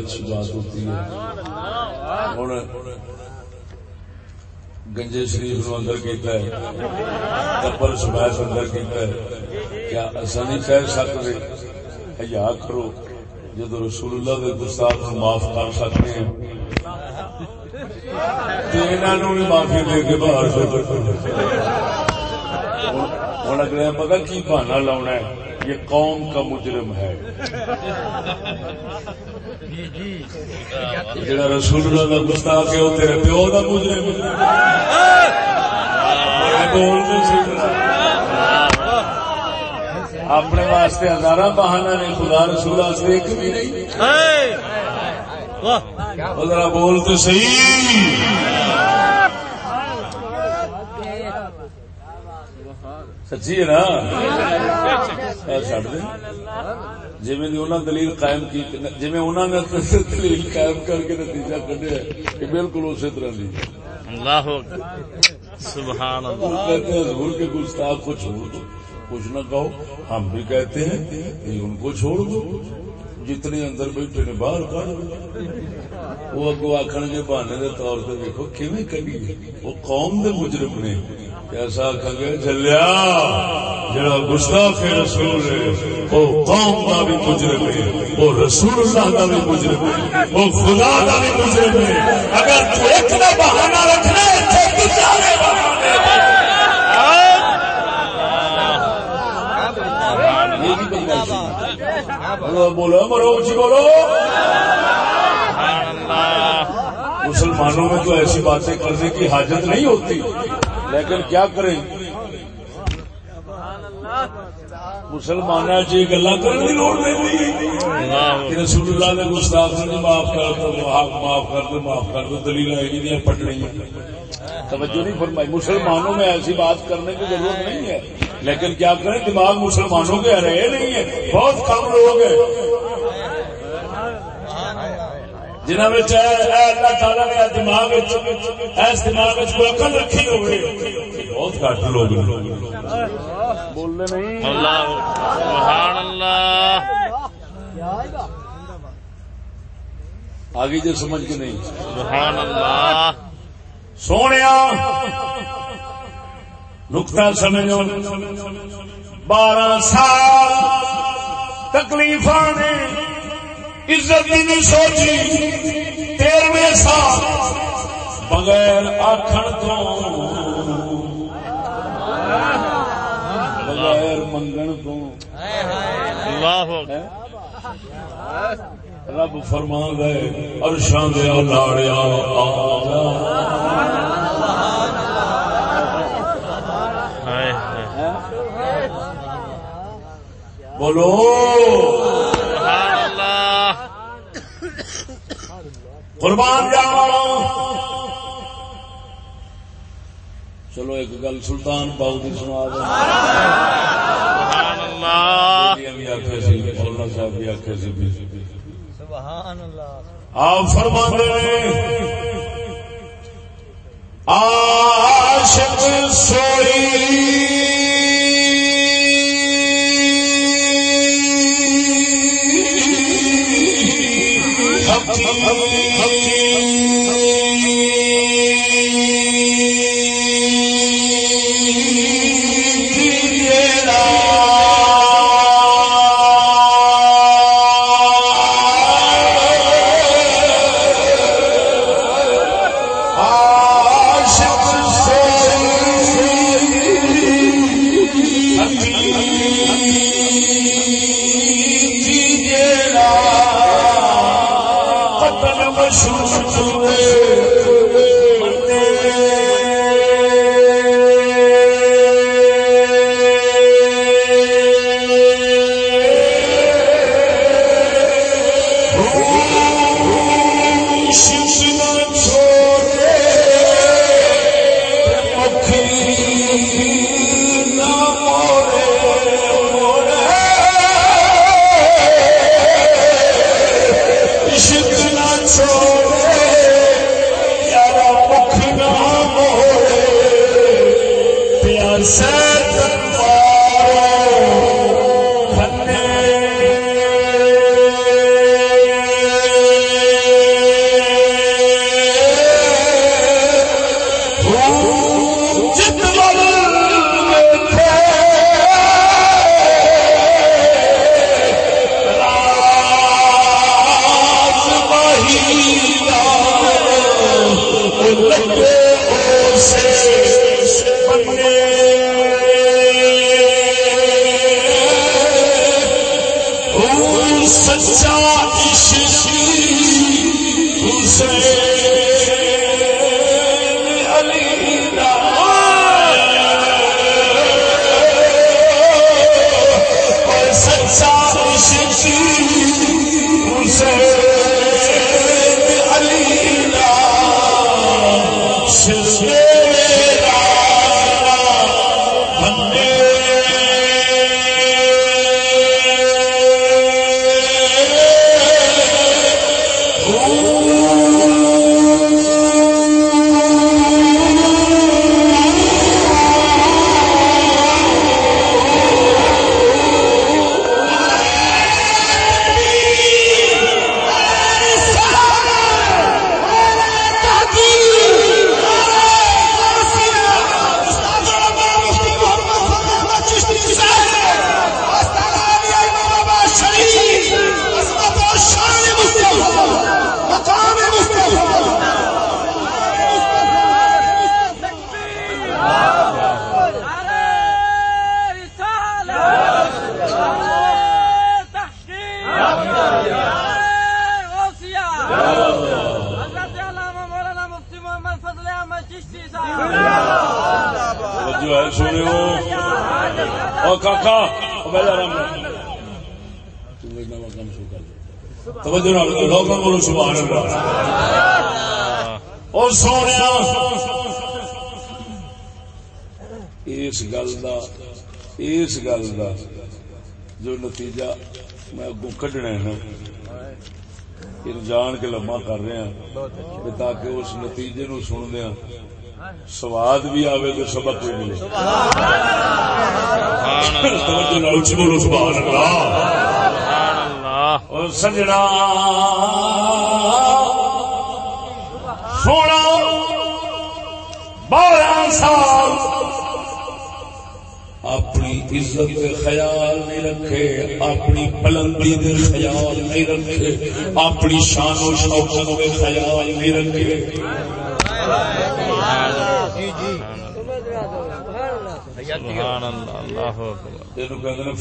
دے دینا اچھی بات ہوتی ہے گنجے شریف نو اندر کیتا ہے۔ تبر سمایت اندر کیتا ہے۔ کیا ایسا نہیں کہہ سکتے؟ حیا کرو۔ جب رسول اللہ کے گستاخ کو معاف کر سکتے ہیں۔ انہوں بھی معافی دے کے باہر ہوں۔ اگلے پتا کی بہانا لاؤنا ہے؟ یہ قوم کا مجرم ہے۔ جڑا رسول اللہ کا گستاخ ہے، وہ تیرے پیو کا مجرم ہے۔ اپنے واسطے ہزار بہانا نے خدا رسول واسطے ایک بھی نہیں۔ ذرا بول تو صحیح۔ سچی ہے نا؟ دیں جی دلیل قائم کی جی انہوں نے دلیل قائم کر کے نتیجہ کھڈیا کہ بالکل اسی طرح دی۔ اللہ سبحان اللہ۔ کہتے ہیں حضور کے گستاخ کو چھوڑ دو۔ کچھ نہ کہو ہم بھی کہتے ہیں کہ ان کو چھوڑ دو۔ جتنے اندر بیٹھے نے باہر کر وہ اگو آخر گے بہانے کے طور پہ دیکھو کیویں کری وہ قوم دے مجرم نے۔ ایسا کھگے چلیا جڑا گستاخ رسول ہے وہ قوم کا بھی مجرم ہے وہ رسول اللہ کا بھی مجرم ہے وہ خدا کا بھی مجرم ہے۔ اگر تو ایک نہ بہانہ رکھنا ہے، تو تو سارے بہانے بولو مرو جی بولو۔ مسلمانوں میں تو ایسی باتیں کرنے کی حاجت نہیں ہوتی۔ لیکن کیا کریں؟ مسلمان جی گلا کرنے کی لوڑ نہیں رسول اللہ۔ نے گستاخ نے معاف کر دو معاف کر دو معاف کر دو دلیل پڑھنی توجہ نہیں فرمائی۔ مسلمانوں میں ایسی بات کرنے کی ضرورت نہیں ہے۔ لیکن کیا کریں؟ دماغ مسلمانوں کے رہے نہیں ہے۔ بہت کم لوگ ہیں۔ جنہوں میں اللہ تعالیٰ کا دماغ ایس دماغ کوئی عقل رکھی ہوئے بہت گھٹ لوگ بولنے نہیں۔ اللہ سبحان اللہ۔ آگے جو سمجھ کے نہیں۔ سبحان اللہ۔ سونے نقطہ سمجھو۔ بارہ سال تکلیف نے عزت ہی نہیں سوچی تیرویں سال بغیر آخر تو۔ بغیر منگن تو۔ رب فرما گئے ارشاں دیا لاڑیا بولو۔ قربان جاؤ چلو ایک گل سلطان باؤ کی سنا آپ سوئی۔ حقیقت قتل مشروط سبحان اللہ۔ او سونیا اس گل دا اس گل دا جو نتیجہ میں اگوں کڈنا ہے جان کے لما کر رہے ہیں کہ تاکہ اس نتیجے نو سن دیا سواد بھی آوے تو سبق بھی ملے۔ توجہ نال اچھی بولو سبحان اللہ۔ سجنا سونا بارہ سال۔ اپنی عزت کے خیال نہیں رکھے اپنی بلندی کے خیال نہیں رکھے اپنی شان و شوقت کے خیال نہیں رکھے۔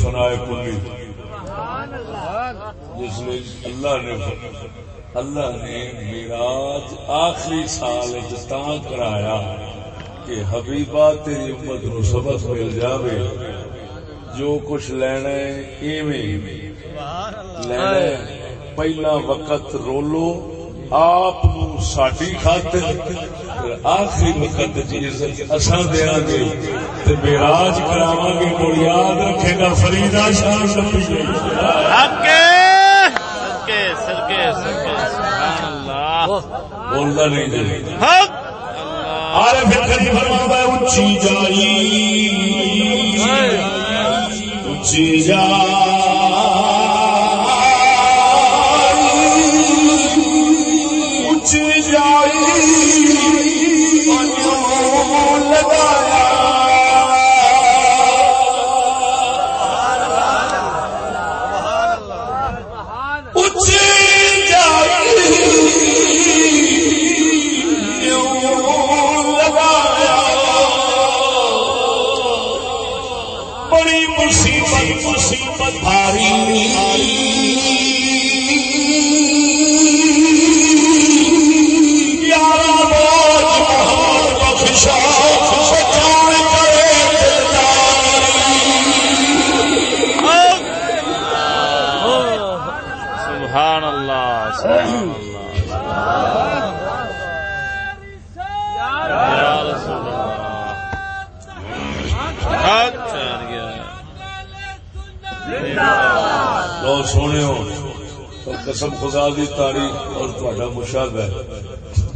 فنائے کلی جس نے اللہ نے اللہ نے میراج آخری سال کرایا کہ حبیبہ تیری امت نو سبق مل جاوے۔ جو کچھ لینا ہے ایویں۔ لینا پہلا وقت رولو۔ آپ ساڈی خاطر آخری وقت اساں دیا گے میراج کراواں گے کوئی یاد رکھے گا فریدا شان بولتا نہیں جی فرماتا ہے اچھی جائی اچھی جائی۔ خدا دی تاریخ اور تھوڑا مشاہدہ ہے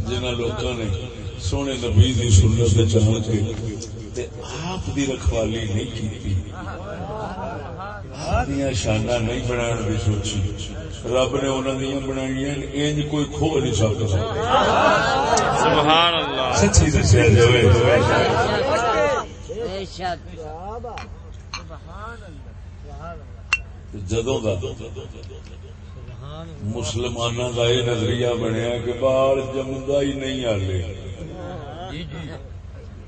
جنہ لوگوں نے سونے نبی دی سنت تے چل کے تے آپ دی رکھوالی نہیں کی شانہ نہیں کی سوچی۔ رب نے انہوں نے بنائی انج کوئی کھو نہیں سکتا سبحان اللہ سچی دسیا جائے جدوں مسلمانوں کا یہ نظریہ بنیا کہ بال جمدا ہی نہیں آلے۔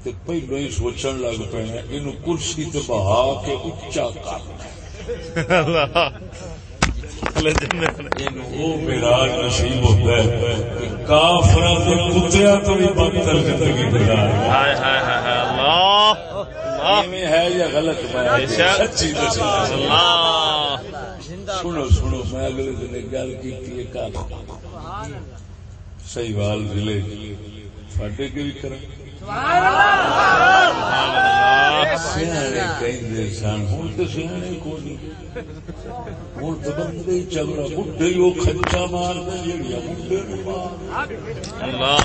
تے پہلو ہی سوچن لگ پینا یہ کرسی تے بہا کے اچا نصیب ہوتا ہے کہ کافر کتیا تو بھی بدتر زندگی گزار۔ ہائے ہائے ہائے ہائے اللہ۔ اللہ۔ ہے یا غلط شک۔ سچی دسی اللہ۔ سنو سنو میں اگلے دن گل کی صحیح وال ضلع سڈے کے بھی کریں سن ہوں تو سیانے کو ہوں تو بندے چگڑا بڈھے وہ کچا مار جڑیا بڈھے اللہ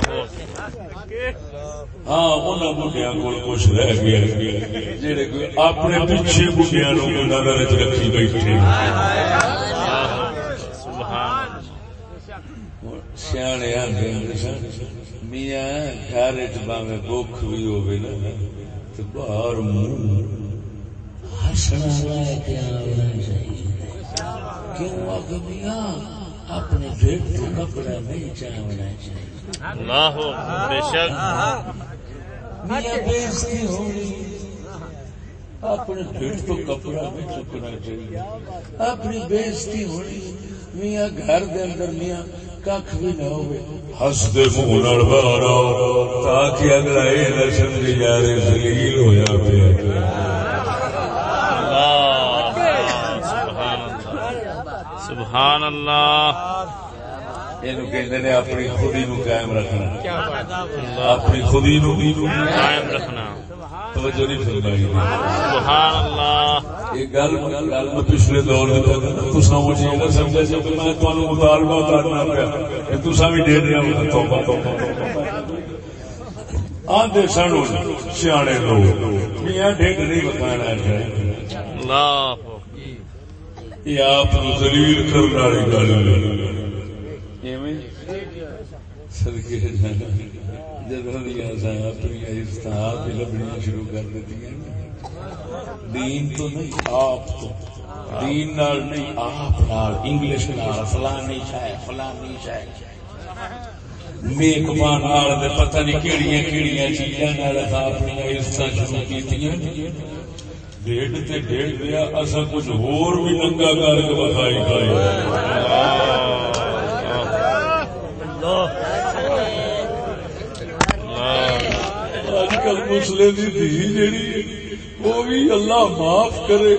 ہاں بڈیا کو کچھ رہ گیا کوئی اپنے پیچھے بڈیا نو نظر رکھی بیٹھے سبحان سیانے آدھے سن میاں گھر بخ بھی ہوگی نا تو باہر منہ ہسنا لے کے آنا چاہیے۔ کیوں آگ میاں؟ اپنے ڈیڑھ تو کپڑا نہیں چاہنا چاہیے۔ اللہ بے شک۔ میاں بےزتی ہونی۔ اپنے پیٹ کپڑا بھی چکنا چاہیے۔ اپنی بےزتی ہونی۔ میاں گھر دے اندر میاں کھ بھی نہ ہوئے ہستے منہ نال باہر آؤ تاکہ اگلا یہ نہ سمجھ یار دلیل ہویا پیا سبحان اللہ! یہ اپنی خودی نو قائم رکھنا اپنی خودی نو قائم رکھنا۔ توجہ نہیں فرمائی سبحان اللہ یہ گل گل میں پچھلے دور مجھے نہ جبکہ میں مطالبہ کرنا پیا کہ تسا بھی ڈیڑھ رہا توبہ توبہ آدھے سن سیانے لوگ۔ میاں ڈیڈ نہیں بتانا چاہیے اللہ۔ یہ آپ دلیل کرنے والی گل سدکے جانا جدوں دیا اپنی لبنیا شروع کر دیتی دین تو نہیں، آپ تو۔ دین نال نہیں، آپ نال۔ انگلش نال، فلانی شاید فلانی شاید میکمان نال تے پتہ نہیں کیڑیاں کیڑیاں چیزاں نال اپنی عزت شروع کیتیاں ڈیڑھ تے ڈیڑھ اصا کچھ ہور بھی ننگا کر کے بخائی اج کل مسلے کی دھی جیڑی وہ بھی اللہ معاف کرے۔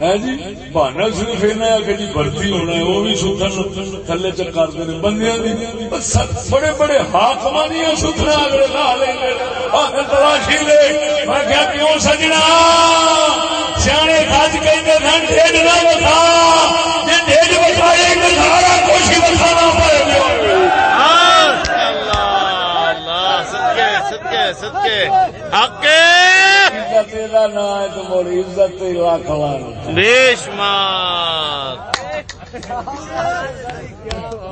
ہے جی؟ بہانا صرف یہ کہ جی برتی ہونا ہے، وہ بھی ستن تھلے چکر دے بندیاں دی۔ بڑے بڑے ہاکمانیاں ستنا اگلے لا لیں گے تلاشی لے۔ میں کیا کیوں سجنا سیانے سج کہ سن ڈیڈ نہ بتا جی ڈیڈ بتائے تو سارا کچھ ہی بتانا پڑے صدقے حق تیرا نا ہے تو بڑی عزت لاکھ لانا بے شمار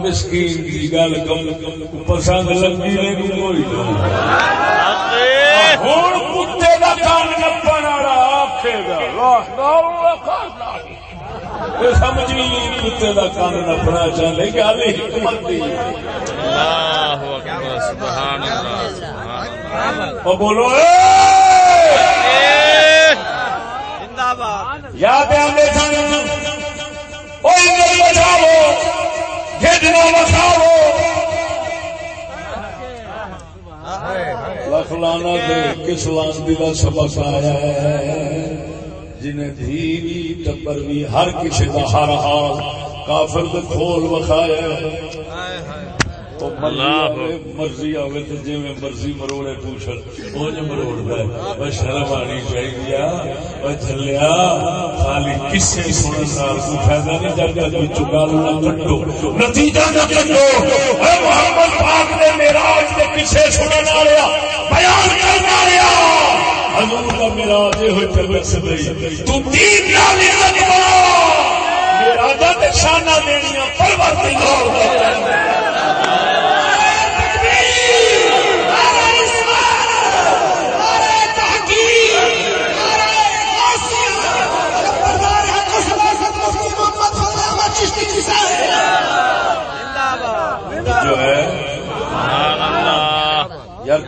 مسکین کی گل پسند لگی نہیں ہوں کتے کا کان نپن والا آخے گا سمجھی کتے کا کان نپنا گل سبحان اللہ۔ وہ بولو یاد آدھے سن بچاو گھٹنا بچاو لکھ لانا کس لانتی کا سبق آیا ہے؟ جنہیں دھی بھی ٹبر بھی ہر کسی کا ہر حال کافر کھول بخایا مرضی آئے تو جی میں مرضی مروڑے وہ جو مروڑ ہے۔ شرم آنی چاہیے وہ چلیا خالی کسے سنن نال کوئی فائدہ نہیں جب جب چگال نہ کٹو نتیجہ نہ کٹو اے محمد پاک نے معراج دے کسے سنن والیا بیان کرن والیا حضور کا معراج ہوئے چلے سدئی تو دین نال عزت تے شاناں دینیاں دا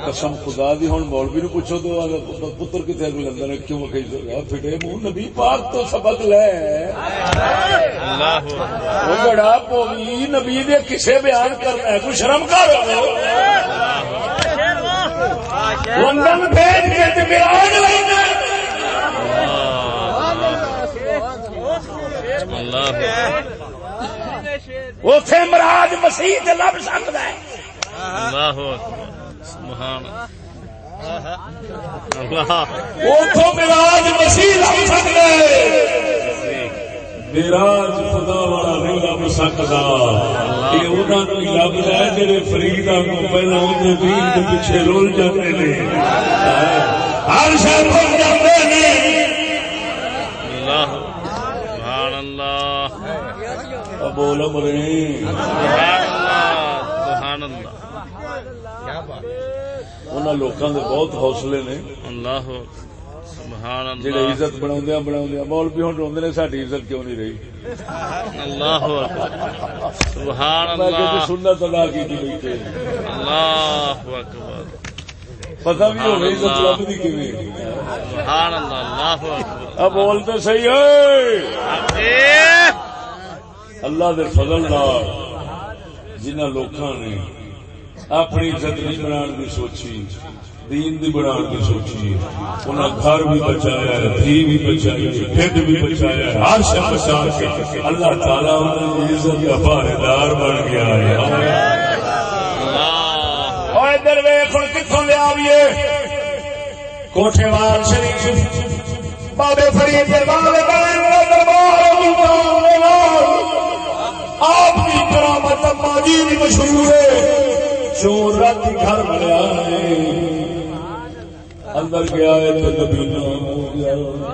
قسم خدا دی ہوں مولوی نو پوچھو تو پتر کتنے اگلے لندن کیوں پھٹے منہ نبی پاک تو سبق لے۔ اللہ بڑا پوی نبی دے کسے بیان کرنا ہے کوئی شرم کر۔ لندن بھیج کے تے بیان لینا اللہ اوتھے مراد مسیح تے لب سکدا ہے۔ اللہ سبحان اوتھوں مسیح لب سکدا ہے میراج خدا والا نہیں لب سکتا یہ ہے جڑے فریدا کو پیچھے رول جاتے نے. ہر جاتے نے. اللہ. سبحان اللہ. بول مرے سبحان اللہ سبحان اللہ لوگوں کے بہت حوصلے نے۔ اللہ سبحان جڑے اللہ۔ عزت بنا بنا مول بھی ہوں روندے نے ساری عزت کیوں نہیں رہی؟ اللہ سبحان کہ اللہ۔ سنت ادا کی تھی بیٹھے اللہ اکبر۔ پتہ بھی ہو گئی عزت لبدی کیویں۔ سبحان اللہ اللہ اکبر۔ اب بولتے صحیح ہے اے! اللہ دے فضل نال جنہ لوکاں نے اپنی عزت نہیں بنا کی سوچی، دین دی بنا کی سوچی۔ انہیں گھر بھی بچایا ہے دھی بھی بچائی ہے ڈھڈ بھی بچایا ہے ہر شے بچا کے اللہ تعالیٰ انہیں دی عزت کا پہرے دار بن گیا ہے۔ اور ادھر ویخ ہوں کتوں لیا آئیے کوٹھے وال شریف، بابے فرید دربار آپ کی کرامت اما جی بھی مشہور ہے۔ چور رات گھر بنیا ہے۔ اندر گیا ہے تو نبینا ہو گیا۔ اللہ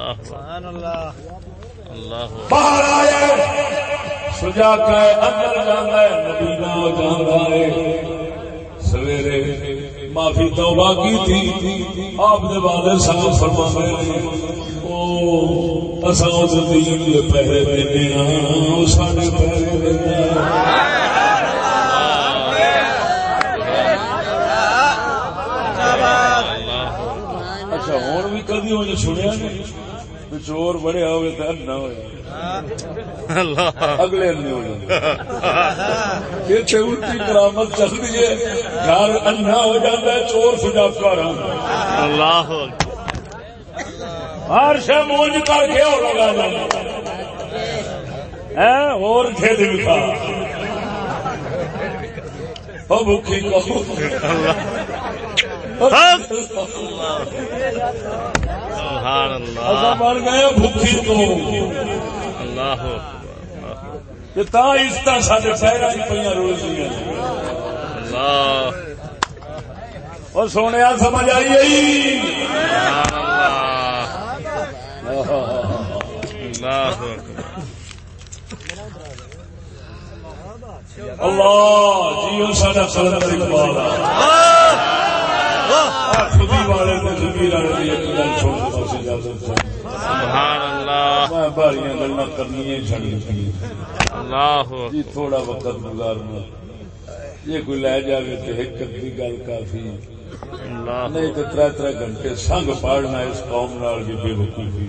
اکبر اللہ اللہ باہر آیا سجا کا اندر جانا ہے نبینا جانا ہے۔ سویرے معافی توبہ کی تھی۔ آپ نے والد صاحب فرما میں اس دین پہرے دینے ہاں پہرے اچھا ہوں بھی کدی ہو سنیا نہیں چور بڑے ہوئے تو نہ ہوئے اللہ اگلے نہیں ہو جاتے اتنے الٹی کرامت چلتی ہے گھر انا ہو جاتا ہے چور سجاکار اللہ ہر شہ مونج کر کے اور لگا اور دکھا بھوکی سبحان اصا بن گئے بھوکی تو۔ اللہ۔ تا روز اللہ۔ اور سونے سمجھ آئی اللہ۔ اللہ جیو ساڈا کلندر اقبال خودی والے تو زمین والے کی ایک گل چھوڑ کے پاس اجازت چاہیے سبحان اللہ میں کرنی اللہ جی تھوڑا وقت گزارنا یہ کوئی لے جائے تو ایک ادی گل کافی نہیں تو تر تر گھنٹے سنگ پاڑنا اس قوم نال بھی بے وقوفی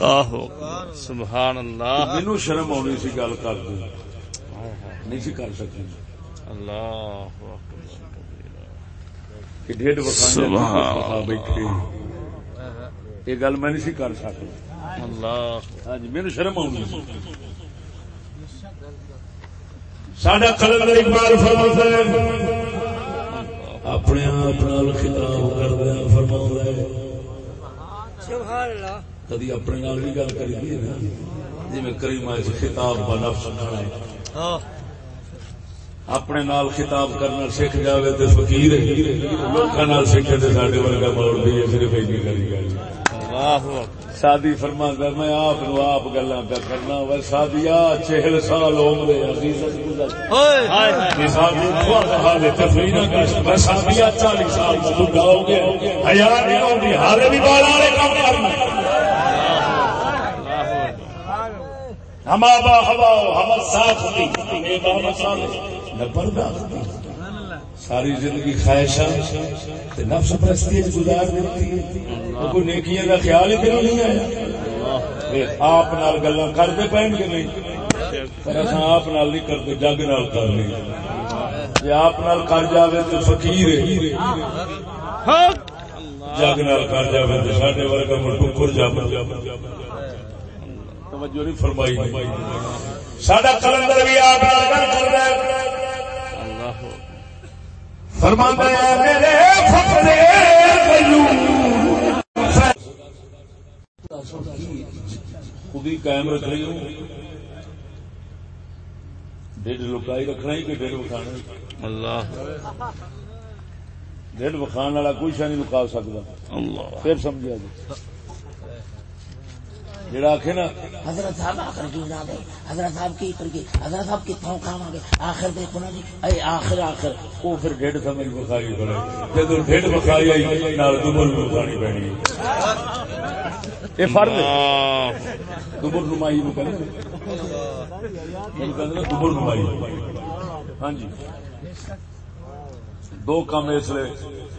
اللہ سبحان اللہ۔ مینو شرم آنی سی گل کر دوں۔ نہیں سی کر سکی۔ اللہ سبحان بیٹھے۔ یہ گل میں نہیں سی کر سکتا اللہ۔ ہاں جی میرے شرم آؤں ساڈا کلندر اقبال فرماتا ہے اپنے آپ نال خطاب کردیا فرما ہے۔ کدی اپنے نال بھی گل کری دی نا جی میں خطاب کا نفس سننا ہے اپنے نال خطاب کرنا سیکھ جاوے تے فقیر ہے۔ لوکاں نال سیکھے تے ساڈے ورگا مولوی ہے صرف گل اکبر۔ سادی فرما میں آپ نو آپ گلا پہ کرنا سادیا چہل سال عمر عزیزت گزر سادیا چالیس سال کا بڈا ہو گیا ہزار نہیں ہوگی ہر بھی بال والے کام کرنا ہم آبا ہوا ہم ساتھ دی ساری زندگی خواہشاں تے نفس پرستی وچ گزار دیتی کوئی نیکیاں کا خیال ہی کیوں نہیں آیا؟ آپ نال گلاں کرتے پہن کے نہیں؟ پر اساں آپ نال نہیں کرتے جگ نال کر لیں۔ جے آپ نال کر جاوے تو فقیر ہے۔ جگ نال کر جاوے تو ساڈے ورگا مٹکر جا توجہ نہیں فرمائی۔ ساڈا کلندر بھی آپ ہے۔ فرماتا ہے میرے فقرے خودی قائم رکھ رہی ہوں۔ ڈیڈ لکائی رکھنا ہی کہ ڈیڈ بکھانا اللہ۔ ڈیڈ بخان والا کوئی شا نہیں لکا سکتا۔ اللہ۔ پھر سمجھا جی جڑا آخ نا حضرت صاحب آخر گئے حضرت صاحب کی کر کے حضرت صاحب کتوں کھاوا گے؟ آخر دیکھو نا جی اے آخر آخر۔ وہ پھر ڈیڑھ سمجھ بخاری پڑے جب ڈیڑھ بخاری آئی نال دبر بخاری پڑی یہ فرد۔ ہے دبر نمائی نو نے دبر نمائی۔ ہاں جی۔ دو کام اس لیے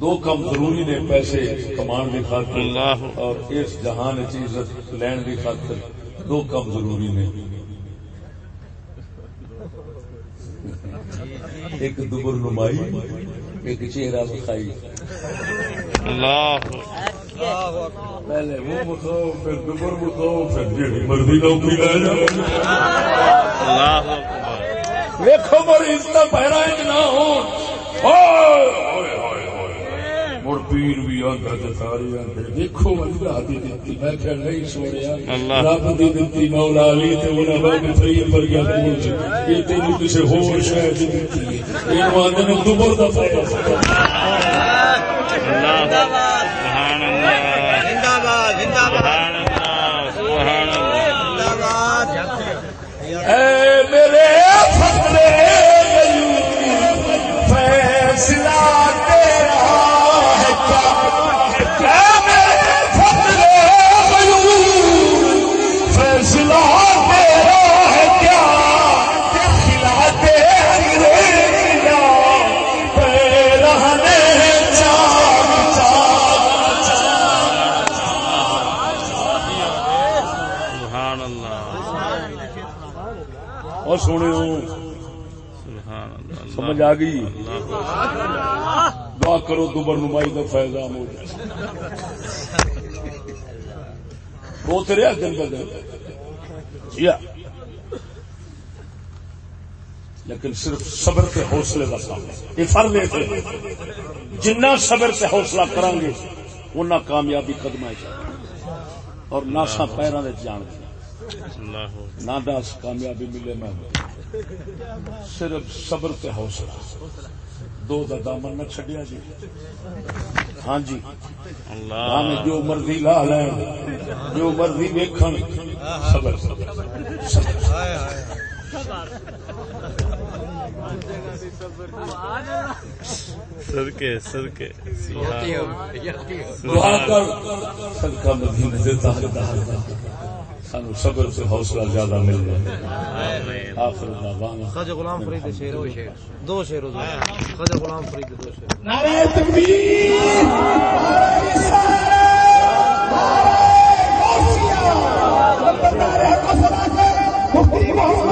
دو کم ضروری نے پیسے کمان کی خاطر اور اس جہان چیز لین کی خاطر دو کم ضروری نے۔ ایک دبر نمائی ایک چہرہ بخائی پہلے وہ بخاؤ پھر دبر بخاؤ پھر جیڑی مرضی نوکری لے جاؤ ویکو مریض کا پیرا نہ ہو مڑ پیر بھی آدھا تو ساری آدھے دیکھو اللہ دی دتی میں کہ نہیں سوڑیا۔ رب دی دتی مولا علی تے انہاں بابے فرید پر گیا چ یہ تینوں کسے ہور شے دی دتی ہے نے دوبر دا فائدہ اللہ سمجھ آ گئی۔ دعا کرو دوبر نمائی کا فیضان ہو جائے۔ وہ تیرے حق اندر ہے یا لیکن صرف صبر کے حوصلے کا کام یہ فرض ہے۔ جنہ صبر سے حوصلہ کریں گے اُنہ کامیابی قدم ہے اور ناسا پیروں جان۔ گے نہ دس کامیابی ملے میں۔ صرف صبر تے حوصلہ۔ دو دا دامن نہ چھڈیا جی۔ ہاں جی۔ اللہ۔ ہاں جو مرضی لا لین جو مرضی ویکھن صبر۔ صبر صدقے صدقے۔ سبحان دعا کر صدقہ مدینے دے تاجدار دا سانو صبر سے حوصلہ زیادہ مل جائے۔ آخر خواجہ غلام فرید شعر دو شعر۔ دو شعر خواجہ غلام فرید دو شعر۔ نعرہ تکبیر۔ نعرہ رسالت نعرہ غوثیہ نعرہ قصر مفتی محمد